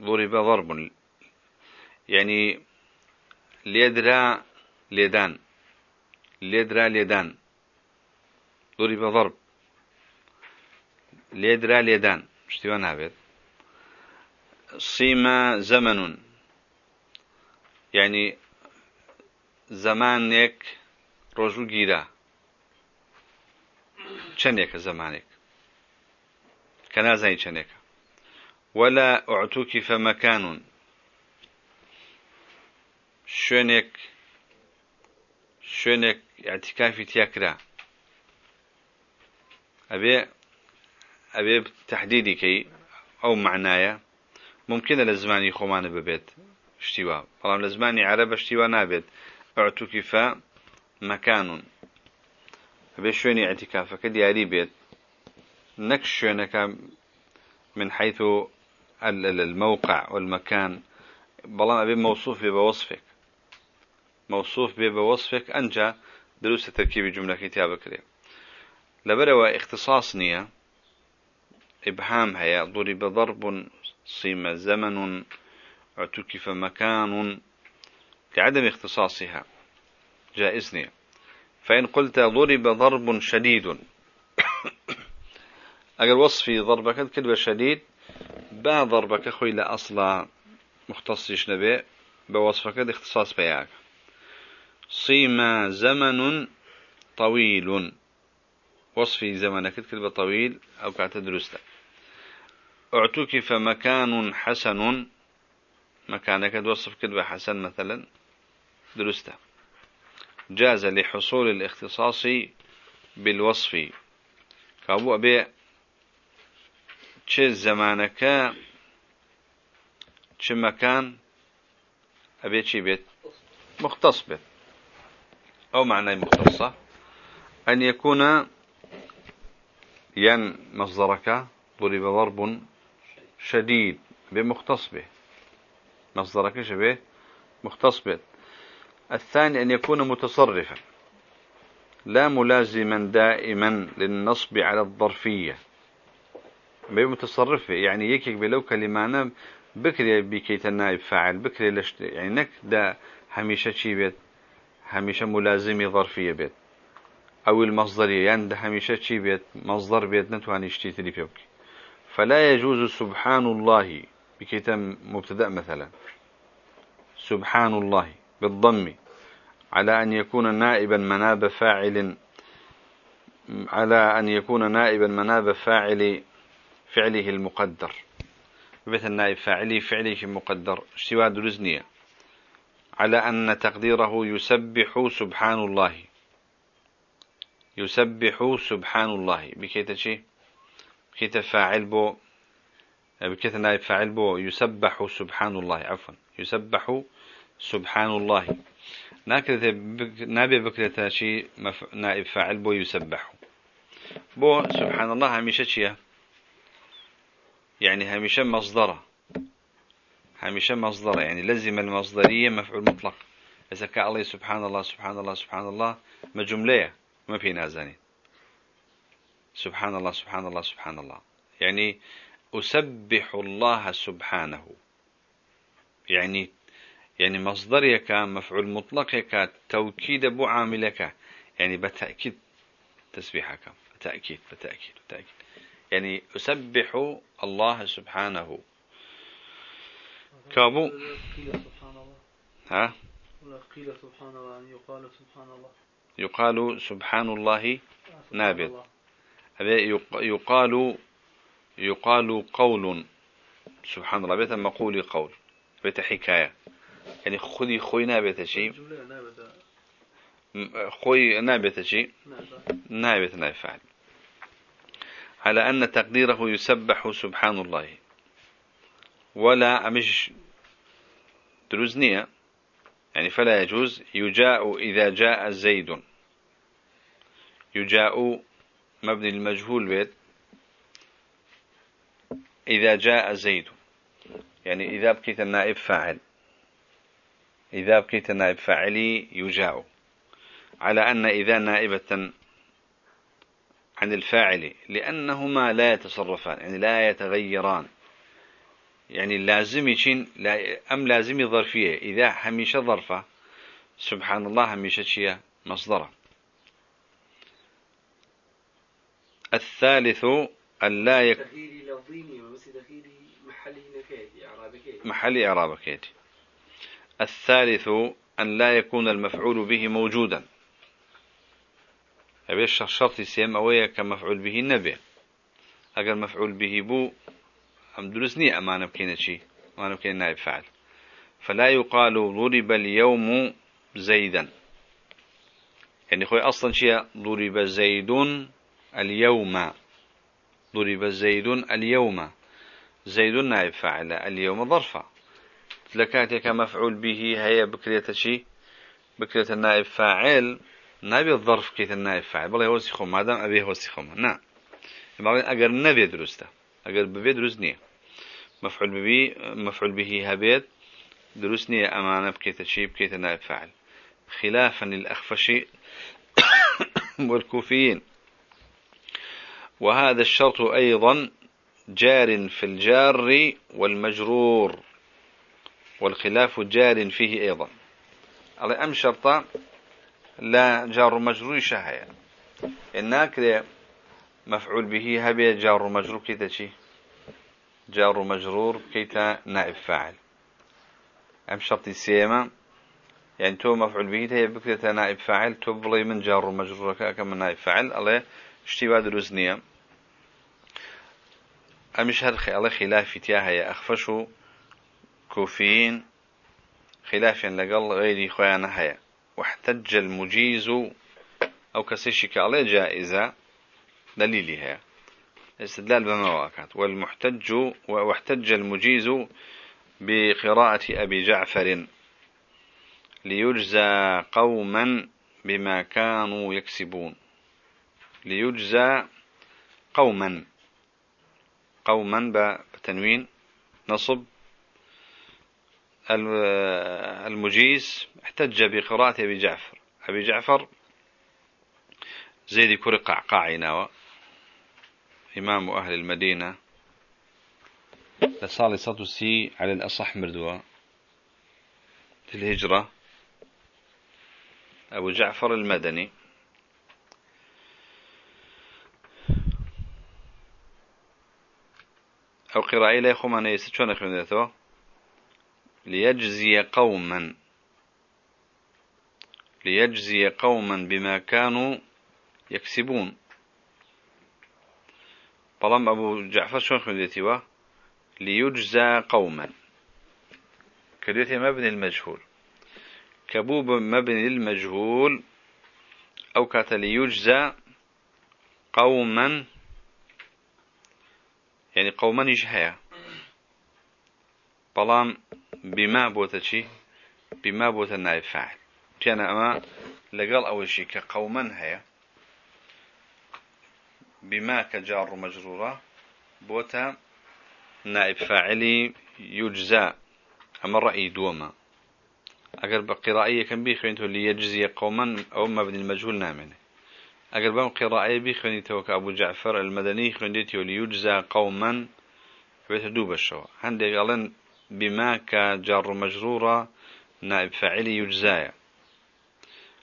ضرب ضرب. يعني ليدرا ليدان. لێدرا لێدان. دووری بەڵڕ لێدرا لێدان. شتیوە نابێت. سیمە زەمەنون. یعنی زەمانێک ڕۆژوو گیرە چندێکە زەمانێک؟ کە نازانی چندێکە وەلا عتوکی فەمەکانون. شوێنێک شوێنێک اعتکافی تیاکرا ئەبێ ئەبێ تحديدي كي أو معنايا ممكن لزماني خۆمانە ببێت شتیوا. بەڵام لە زمانی عربە شتیوا نابێت. اعتوك فمكان بێ شوێنی ئەتیکافەکە دیاری بێت. نەک شوێنەکە من حيث الموقع والمكان. بەڵام ئەبێ موصوف بێ بوصفك موصوف بێ بوصفك أنجا دروس تركيب جملة كتابة كريم لبروا اختصاص نية إبهام هيا ضرب ضرب صيم زمن اعتكف مكان لعدم اختصاصها. جائز نية فإن قلت ضرب ضرب شديد. أجل وصفي ضربك كلمة شديد با ضربك خوي لا أصلا مختصش نبي بوصفك اختصاص بياك. صيما زمن طويل. وصفي زمنك كلمة طويل أو كعت درسته اعتكف مكان حسن. مكانك توصف كلمة حسن مثلا درسته جاز لحصول الاختصاص بالوصف. كابو أبي چه زمانك؟ چه مكان؟ أبي چي بيت؟ مختص بيت. أو معنى مختصة أن يكون ين مصدرك ضرب ضرب شديد بمختص به. مصدرك شبه مختص به. الثاني أن يكون متصرفا لا ملازما دائما للنصب على الظرفية. بمتصرف يعني يكيك بلو كلمانا بكري بكيت النائب فاعل بكري لشت يعني نك دا هميشة شي بيت. هميشة ملازمي ظرفية بيت أو المصدرية يعني دا هميشة شي بيت مصدر بيت نتواني اشتيت لي فلا يجوز سبحان الله بكيت مبتدأ مثلا. سبحان الله بالضم على أن يكون نائبا مناب فاعل على أن يكون نائبا مناب فاعل فعله المقدر. بيت النائب فاعلي فعله المقدر اشتواء درزنية على أن تقديره يسبح سبحان الله. يسبح سبحان الله. بكيت شيء بكيت فاعل بو؟ بكيت نائب فاعل بو؟ يسبح سبحان الله. عفوا. يسبح سبحان الله. ناكرت نابي بكرة شيء. نائب فاعل بو يسبح. بو سبحان الله هميشه شيء يعني هميشه مصدرة. هميشه مصدره يعني لزم المصدرية مفعول مطلق. إذا كان الله سبحان الله سبحان الله سبحان الله ما جملة ما في نازنين سبحان الله سبحان الله سبحان الله. يعني أسبح الله سبحانه. يعني يعني مصدرك مفعول مطلقك توكيد أبو عاملك يعني بتأكيد تسبيحك بتأكيد بتأكيد بتأكيد يعني أسبح الله سبحانه. كابو. سبحان الله ها؟ قيل سبحان الله يقال سبحان الله يقال سبحان الله نابت. هذا يق- يقال يقال قول. سبحان الله بيت مقول قول بيت حكاية. يعني خذي خوي نابت شيء. خوي نابت شيء. نائب فعل على أن تقديره يسبح سبحان الله. ولا مش دروزنية. يعني فلا يجوز. يجاء إذا جاء زيد. يجاء مبني المجهول بيت. إذا جاء زيد. يعني إذا بقيت النائب فاعل. إذا بقيت النائب فاعلي يجاء. على أن إذا نائبة عن الفاعل. لأنهما لا يتصرفان. يعني لا يتغيران. يعني لازم يشين لا أم لازم ظرفية إذا هميشة ظرفة سبحان الله هميشة شيء مصدرة. الثالث أن لا يك محل إعرابك الثالث أن لا يكون المفعول به موجودا. أبي الشرط سيم أويا كمفعول به النبي. أقل مفعول به بو أم درسني أمانة بكينة شي أمانة بكينة نائب فعل. فلا يقال ضرب اليوم زيدا. يعني خوي أصلا شيء ضرب زيد اليوم. ضرب زيد اليوم. زيد نائب فاعل اليوم ظرفة لكاتك مفعول به هي بكرية شي بكرية النائب فاعل. نبي الظرف كيت النائب فاعل. والله هو ما دام أبيه هو سيخم نعم بعدين أجر نبي درسته أجر ببي درس نية مفعول به مفعول به هبيت درس نية أمانة بكيت شي بكيت النائب فاعل. خلافا للأخفشي والكوفيين. وهذا الشرط أيضا جار في الجار والمجرور. والخلاف جار فيه أيضا. على أم شرطة لا جار مجرور شهية الناكرة مفعول به هبي جار مجرور كيتا شي؟ جار مجرور كيتا نائب فاعل. أم شرطي سيما؟ يعني تو مفعول به هي بكرة نائب فاعل تو بلي من جار مجرور كم نائب فاعل. الله اشتباه دروزنيه أمش هر الله خلاف تياها يا أخفشوا كوفيين خلافا لقل غيري خيانا هيا. واحتج المجيز أو كسيشك عليه جائزة. دليلي هي. استدلال بمواقات والمحتج واحتج المجيز بقراءة أبي جعفر ليجزى قوما بما كانوا يكسبون. ليجزى قوما. قوما بتنوين. نصب المجيز احتج بقراءة أبي جعفر. أبي جعفر زيد كري قعقاعنا إمام أهل المدينة. لصالي سي على الأصح مردوى في الهجرة أبو جعفر المدني. أو قراءة لا يخوم أنا يستشون أخوان ليجزي قوما. ليجزي قوما بما كانوا يكسبون. بلام أبو جعفر شون خديتي ليجزى قوما كديتي مبني المجهول كبوب مبني المجهول أو كات ليجزى قوما يعني قوما يجهيا بلام بما بوتا شي بما بوتا نائب فاعل كان أما لقال أول شيء كقوما هي بما كجار مجرورة بوتا نائب فاعلي يجزى أما الرأي دوما. أقر بقراءية كان بيخوينتو ليجزي قوما أو مبني المجهول نامنه أقر بام قراءية بيخوينتو كأبو جعفر المدني خوينتو ليجزى قوما بيتدوب الشو عندي قالن بما كجار مجرورة نائب فاعلي يجزايا.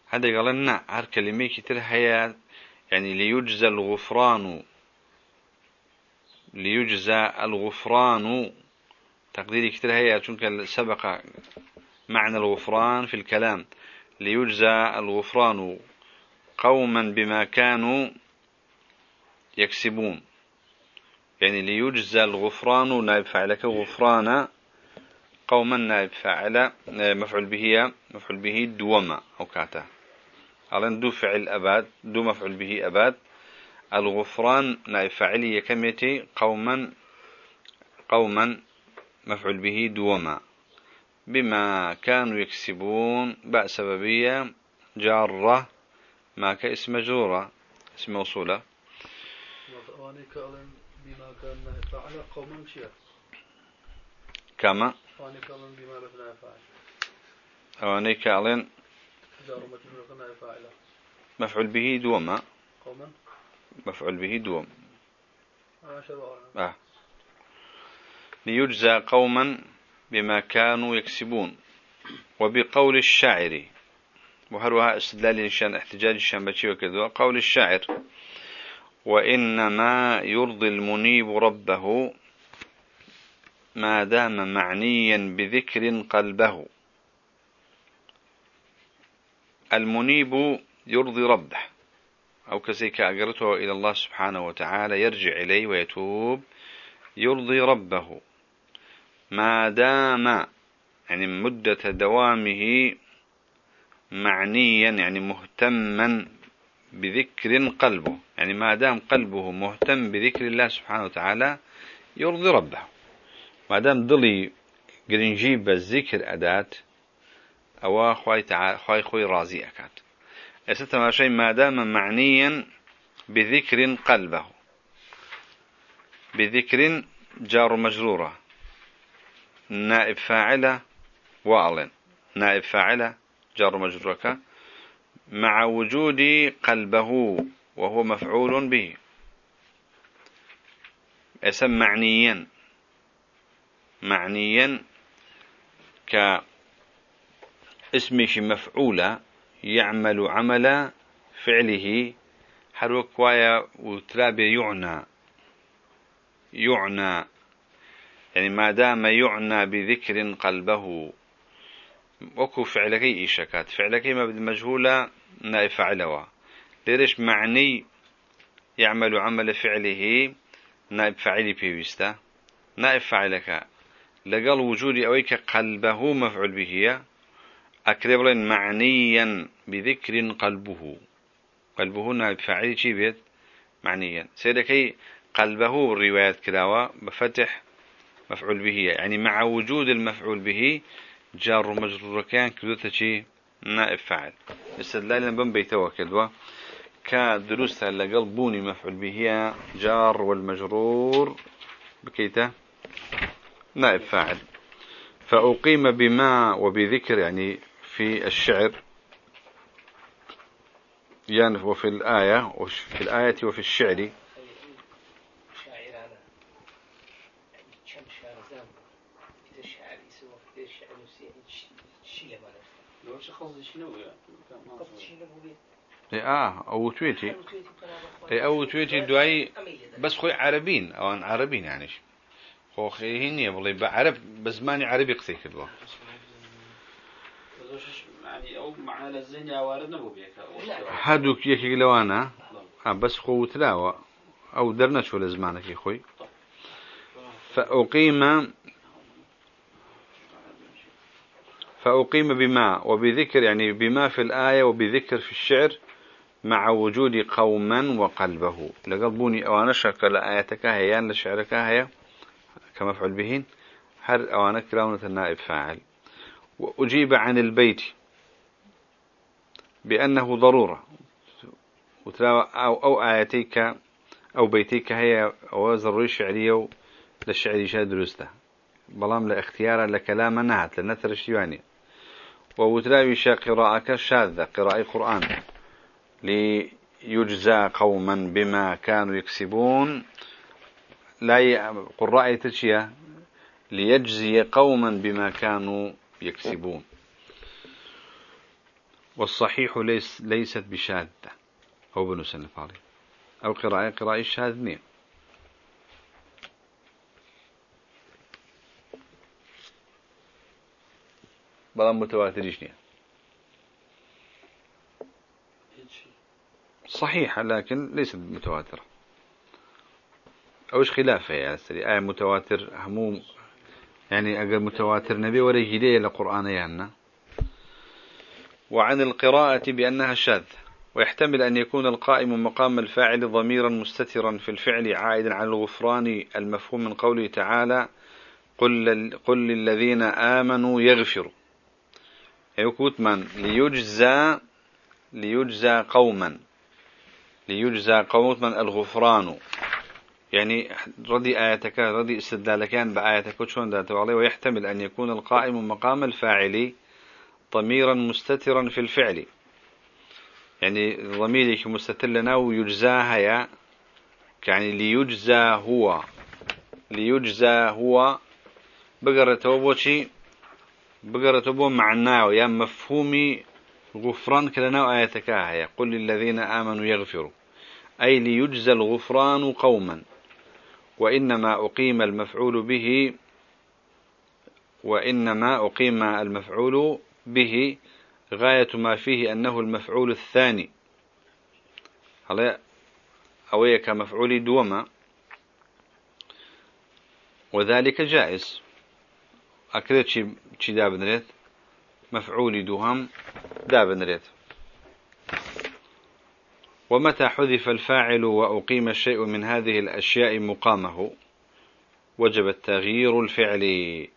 هذا قال لنا هر كلمة كتير هي يعني ليجزى الغفران ليجزى الغفران. تقديري كتير هي چونك سبق معنى الغفران في الكلام. ليجزى الغفران قوما بما كانوا يكسبون. يعني ليجزى الغفران نائب فعلك غفران قوما نائب فاعل مفعول به مفعول به دوما أو كاتا. ألان دو فعل أباد دو مفعول به أباد. الغفران نائب فاعلية كميتي قوما قوما مفعول به دوما. بما كانوا يكسبون باء سببية جارة ما كاسم مجرورة اسم موصولة. بما كان فعل قوما شيئا. كما؟ واني كالن مفعول به دوما قوما. مفعول به دوم. آه. ليجزى قوما بما كانوا يكسبون وبقول الشاعر. وهروها استدلال نشان احتجاج الشام بشي وكذا؟ قول الشاعر. وإنما يرضي المنيب ربه ما دام معنيا بذكر قلبه. المنيب يرضي ربه. أو كسيك أقرته إلى الله سبحانه وتعالى يرجع إليه ويتوب يرضي ربه. ما دام يعني مدة دوامه معنيا يعني مهتما بذكر قلبه. يعني ما دام قلبه مهتم بذكر الله سبحانه وتعالى يرضي ربه. ما دام ضلي قرنجيب الذكر أداة أو خواي تعالى خواي خوي راضي أكاد ما شيء ما دام معنيا بذكر قلبه بذكر جار مجرورة نائب فاعلة وألن نائب فاعلة جار مجرورك مع وجود قلبه وهو مفعول به. اسم معنيا معنيا كاسمش مفعولة يعمل عمل فعله. حروك وايا وترابي يعنى؟ يعنى. يعني ما دام يعنى بذكر قلبه. وكو فعلك إيشكات فعلك ما مجهولة نائب فعلوا. ليش معني يعمل عمل فعله؟ نائب فعلي بيوستا. نائب فعلك. لقال وجود أويك قلبه مفعول به. أكربل معنيا بذكر قلبه. قلبه نائب فاعل شي بيت؟ معنيا. سيدكي قلبه رواية كلاوة بفتح مفعول به يعني مع وجود المفعول به جار مجرور كان كذوته شي نائب فاعل. استدلال بن بيتوا كدوا كدروسها لقلبوني مفعول به جار والمجرور بكيته نائب فاعل. فأقيم بما وبذكر يعني في الشعر. يعني وفي الآية وفي الآية وفي الشعر. آه أو تويتي. اي أو تويتي دواي بس خوي عربين أو عربين يعني. خو خيهني والله بعرب بس ماني عربي قصي كدوا يعني أو معنى للزين يا وارد نبو بيك. هادوك يكي لوانا. ها بس خو تلاوة أو درنا شو لزمانك يا خوي. فأقيم فأقيم بما وبذكر يعني بما في الآية وبذكر في الشعر مع وجود قوما وقلبه. لقلبوني أوانا شكل آياتك هيان لشعرك هيا كما فعل بهين هر أوانا كراونة النائب فاعل. وأجيب عن البيت. بأنه ضرورة. أو, أو آياتيك أو بيتيك هي أو ضروري شعرية للشعري شاد درسته بلام لاختيارا لكلام نهت لنثر الشيواني ووتراويش قراءة شاذة قراءة قرآن ليجزى قوما بما كانوا يكسبون. لا قراءة تشيا ليجزي قوما بما كانوا يكسبون. والصحيح ليس ليست بشاذة. أو بنو سنفاري أو قراءة قراءة شاذنية بلان متواتريش نية؟ صحيحة لكن ليست متواترة. أوش خلافة يا سري آية متواتر هموم يعني أقل متواتر نبي ولا جدية لقرآن يعني وعن القراءة بأنها شاذ ويحتمل أن يكون القائم مقام الفاعل ضميرا مستترا في الفعل عائدا على الغفران المفهوم من قوله تعالى قل, قل للذين آمنوا يغفروا يكوت من ليجزى ليجزى قوما ليجزى قوما الغفران يعني ردي آياتك ردي استدلالك بآياتك ويحتمل أن يكون القائم مقام الفاعل ضميرا مستترا في الفعل. يعني ضميرك مستتر لنا ويجزاها يا يعني ليجزى هو. ليجزى هو. بقرة وبوشي بقرة وبو معناه يا مفهومي غفران كلنا آياتك هيا قل للذين آمنوا يغفروا. أي ليجزى الغفران قوما. وإنما أقيم المفعول به وإنما أقيم المفعول به غاية ما فيه أنه المفعول الثاني. على أويك مفعول دوما. وذلك جائز. أكرت شي دابنريت مفعول دوهم دابنريت ومتى حذف الفاعل وأقيم الشيء من هذه الأشياء مقامه؟ وجب التغيير الفعلي.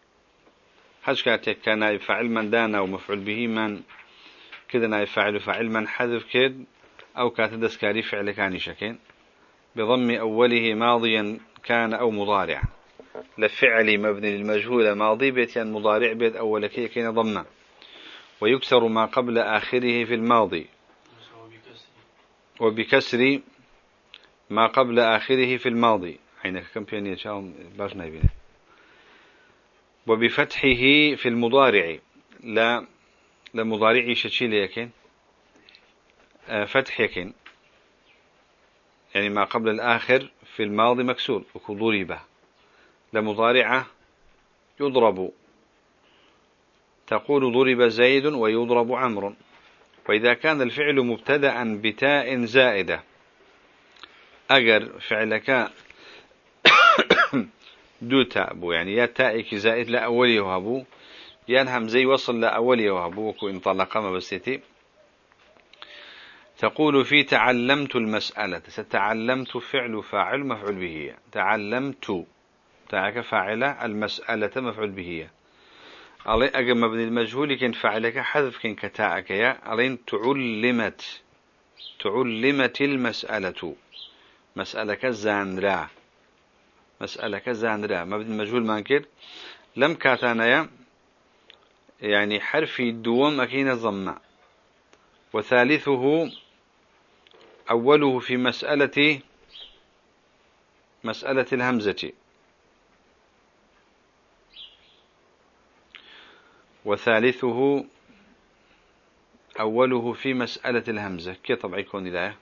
هش كاتك كان فعل من دانا ومفعول به من كذا نايب فاعل فاعل من حذف كد أو كانت دسكاري فعل كان شكين بضم أوله ماضيا كان أو مضارع لفعل مبني للمجهول ماضي بيت يعني مضارع بيت أول كي كين ضمه ويكسر ما قبل آخره في الماضي. وبكسر ما قبل آخره في الماضي. عينك كم بيان يشاهم باش نايبينه. وبفتحه في المضارع. لا لمضارع شتشيل يكين؟ آه، فتح يكين. يعني ما قبل الآخر في الماضي مكسور وكضرب لمضارعة يضرب. تقول ضرب زيد ويضرب عمرو. وإذا كان الفعل مبتدأ بتاء زائدة أجر فعلك دو تاء يعني يا تائك زائد لا أولي وهبو يا همزي وصل لا أولي وهبو وكو انطلق ما بسيتي تقول في تعلمت المسألة. ستعلمت فعل فاعل مفعول به تعلمت. تاعك فاعلة المسألة مفعول به علي أجل مبني المجهول كن فعلك حذف كن كتاعك يا. علين تعلمت. تعلمت المسألة. مسألة كزانرا مسألة كزانرا مبني المجهول مانكر لم كاتانا يعني حرف الدوم أكين ضمة وثالثه أوله في مسألة مسألة الهمزة. وثالثه أوله في مسألة الهمزة. كي طبعا يكون إذا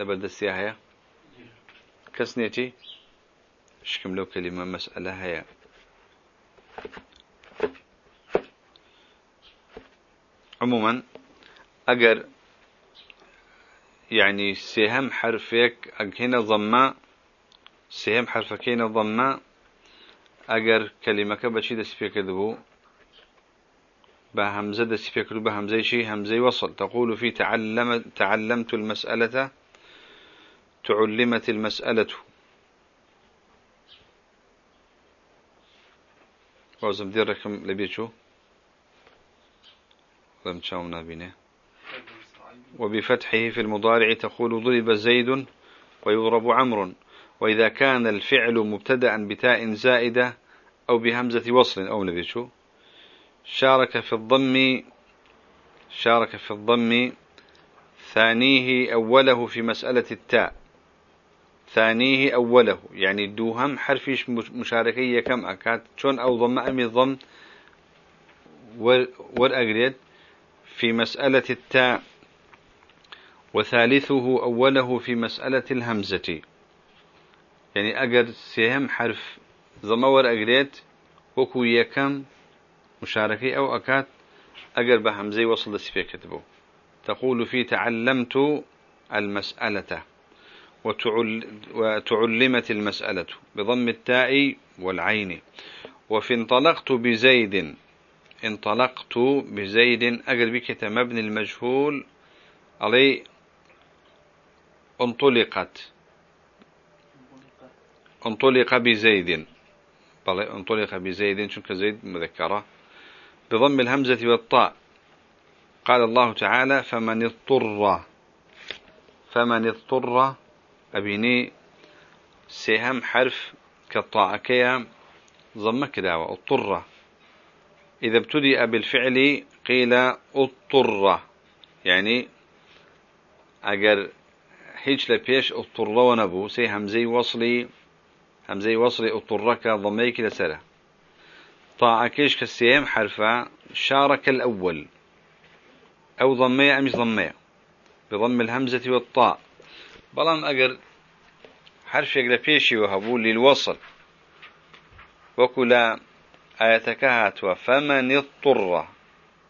لبد السياحة كسنيتي؟ شكم لو كلمة مسألة هي عموما أجر يعني سهم حرفك هنا ضماء سهم حرفك هنا ضماء أجر كلمة بشي دس فيك ذبو بهمزة دس فكر بهمزة شيء همزة وصل. تقول في تعلم تعلمت المسألة تعلمت المسألة. وزم دير رقم لبيت شو لم تشاوم نابينه وبفتحه في المضارع تقول ضرب زيد ويضرب عمرو وإذا كان الفعل مبتدأ بتاء زائدة أو بهمزة وصل أو نبي شو شارك في الضم شارك في الضم ثانية أوله في مسألة التاء ثانية أوله يعني دوهم حرفيش مشاركية كم أكاد شون أو ضم أمي ضم والأقريد في مسألة التاء وثالثه أوله في مسألة الهمزة. يعني أجر سهم حرف ضمور أجريت وكو يكم مشاركي أو أكاد أجر بهمزي وصل السفيه كتبه تقول في تعلمت المسألة وتعلمت المسألة بضم التاء والعين. وفي انطلقت بزيد انطلقت بزيد أجر بك مبني المجهول علي انطلقت. انطلق بزيد. انطلق بزيد شنك زيد مذكرة. بضم الهمزة والطاء. قال الله تعالى فمن اضطر فمن اضطر أبيني سهم حرف كالطاعة كيا ضمك دعوة اضطر. إذا ابتدأ بالفعل قيل اضطر يعني أجر هيج لبيش اضطر ونبو. سي همزي وصلي همزي وصلي اضطرك ضميك لسرة. طاعكيش كالسيام حرفا شارك الأول. أو ضمية أمش ضمية بضم الهمزة والطاء. بلان أجر حرف يقل بيشي وهبو للوصل. وكلا آياتك هاتوا فمن اضطر.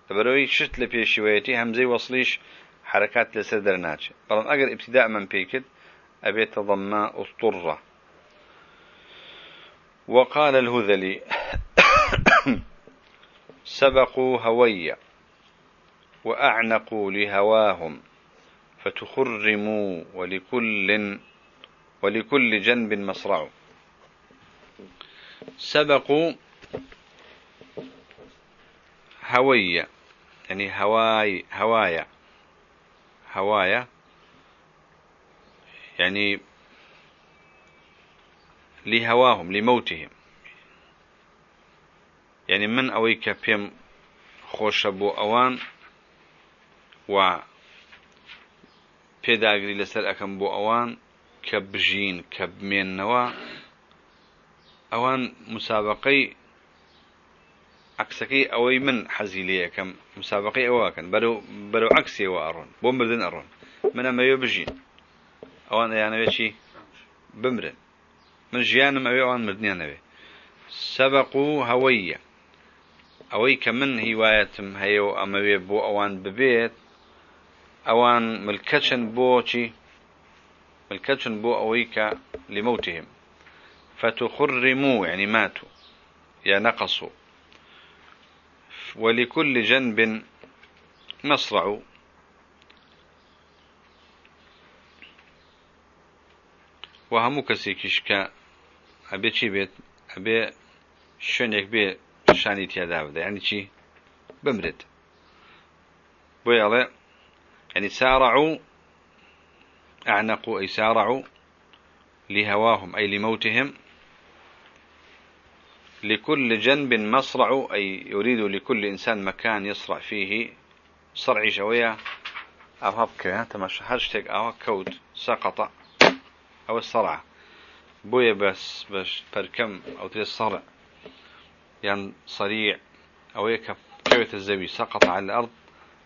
تبروي شت لبيشي ويتي همزي وصليش حركات لسدر ناتش بلان أجر ابتداء من بيكت أبيت ضماء اضطر. وقال الهذلي سبقوا هويا وأعنقوا لهواهم فتخرموا ولكل ولكل جنب مصرع. سبقوا هوية يعني هواي هوايا هوايا يعني لهواهم لموتهم. يعني من أويك بيم خوش بو أوان و پێداگری لەسەر ئەەکەم بۆ ئەوان کە بژین کە بمێننەوە. ئەوان مسابقەی عکسەکەی ئەوەی من حەزی لێ یەکەم مسابقەی ئەوەکەن بەرەو عکسیەوە ئەڕۆن. بۆ مردن ئەڕۆن. من ئەمەوێ بژین. ئەوان ئەیانەوێت چی؟ بمرن. من ژیانم ئەوێ ئەوان مردیانەوێ سەبق و هەوەیە. ئەوەی کە من هیوایەتم هەیە و ئەمەوێ بۆ ئەوان ببێت أوان ملكتشن بوشي ملكتشن بو أويك لموتهم. فتخرموا يعني ماتوا يا نقصوا. ولكل جنب مصرع. وهمو كسيكيشكا أبي چي بيت أبي شونيك بي شاني تيادا يعني چي بمرد. بوي يعني سارعوا أعنقوا أي سارعوا لهواهم أي لموتهم. لكل جنب مصرع أي يريد لكل إنسان مكان يصرع فيه. صرع شوية. أو هبك تمشى هاشتاج أو كود سقط أو الصرع بويا بس بس بركم أو تري الصرع يعني صريع. أو يكف كويت الزبي سقط على الأرض.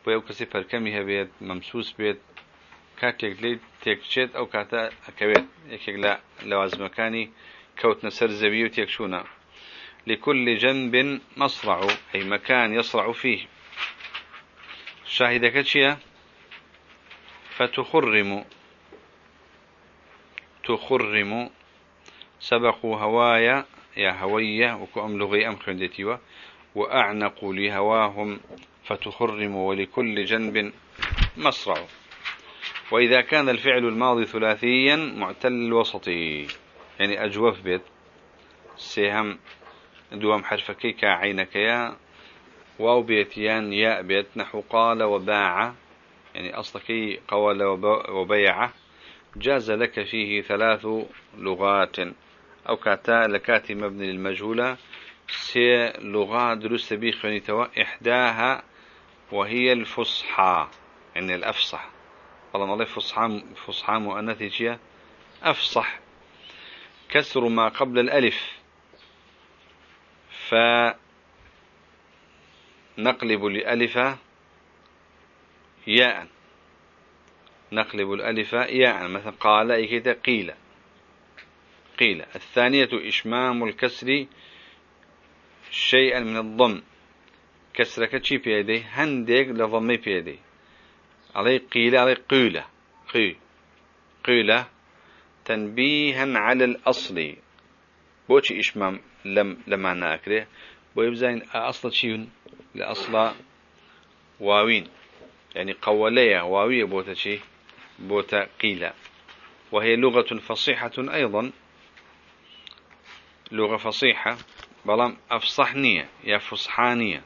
ئەو کەسی پەرکەمی هەبێت مەمسوس بێت کاتێک لی تێکچێت ئەو کاتە ئەکەوێت. یەکێک لە لەوازمەکانی كوتنا سر زەوی و تێکشوونە لكل جنب مصرع أي مكان يصرع فيه. شاهدك شيا فتخرم تخرم سبقوا هوايا يا هوية وكأم لغي أم خندتي وأعنقوا لهواهم فتخرم ولكل جنب مصرع. وإذا كان الفعل الماضي ثلاثيا معتل الوسط يعني أجوف بيت. سهم دوام حرفكي كعينك يا. واو بيتيان ياء بيت. نحو قال وباع. يعني أصلك قول وبيع. جاز لك فيه ثلاث لغات. أو كاتا لكاتي مبني للمجهولة. سي لغات درست بي توا إحداها وهي الفصحى. يعني الأفصح. الله فصحى فصحى مؤنثي أفصح كسر ما قبل الألف فنقلب لألف ياء نقلب الألف ياء مثلا قال إكيدا قيل قيل. الثانية إشمام الكسر شيئا من الضم كسرك شي بيدي هنديك لضمي بيدي. علي قيل علي قيلة قي قيلة تنبيها على الأصل. بوشي إشمام لم لما ناكره بويبزين أصل شيء لأصل واوين يعني قولية واوية بوتا شيء بوتا قيلة وهي لغة فصيحة أيضا. لغة فصيحة بلام أفصحنية يا فصحانية.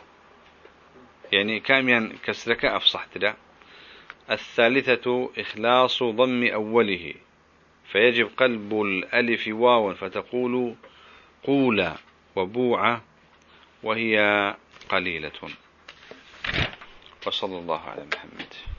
يعني كاميا كسرك أفصح تدا الثالثة إخلاص ضم أوله فيجب قلب الألف واو فتقول قولا وبوعة وهي قليلة. وصلى الله على محمد.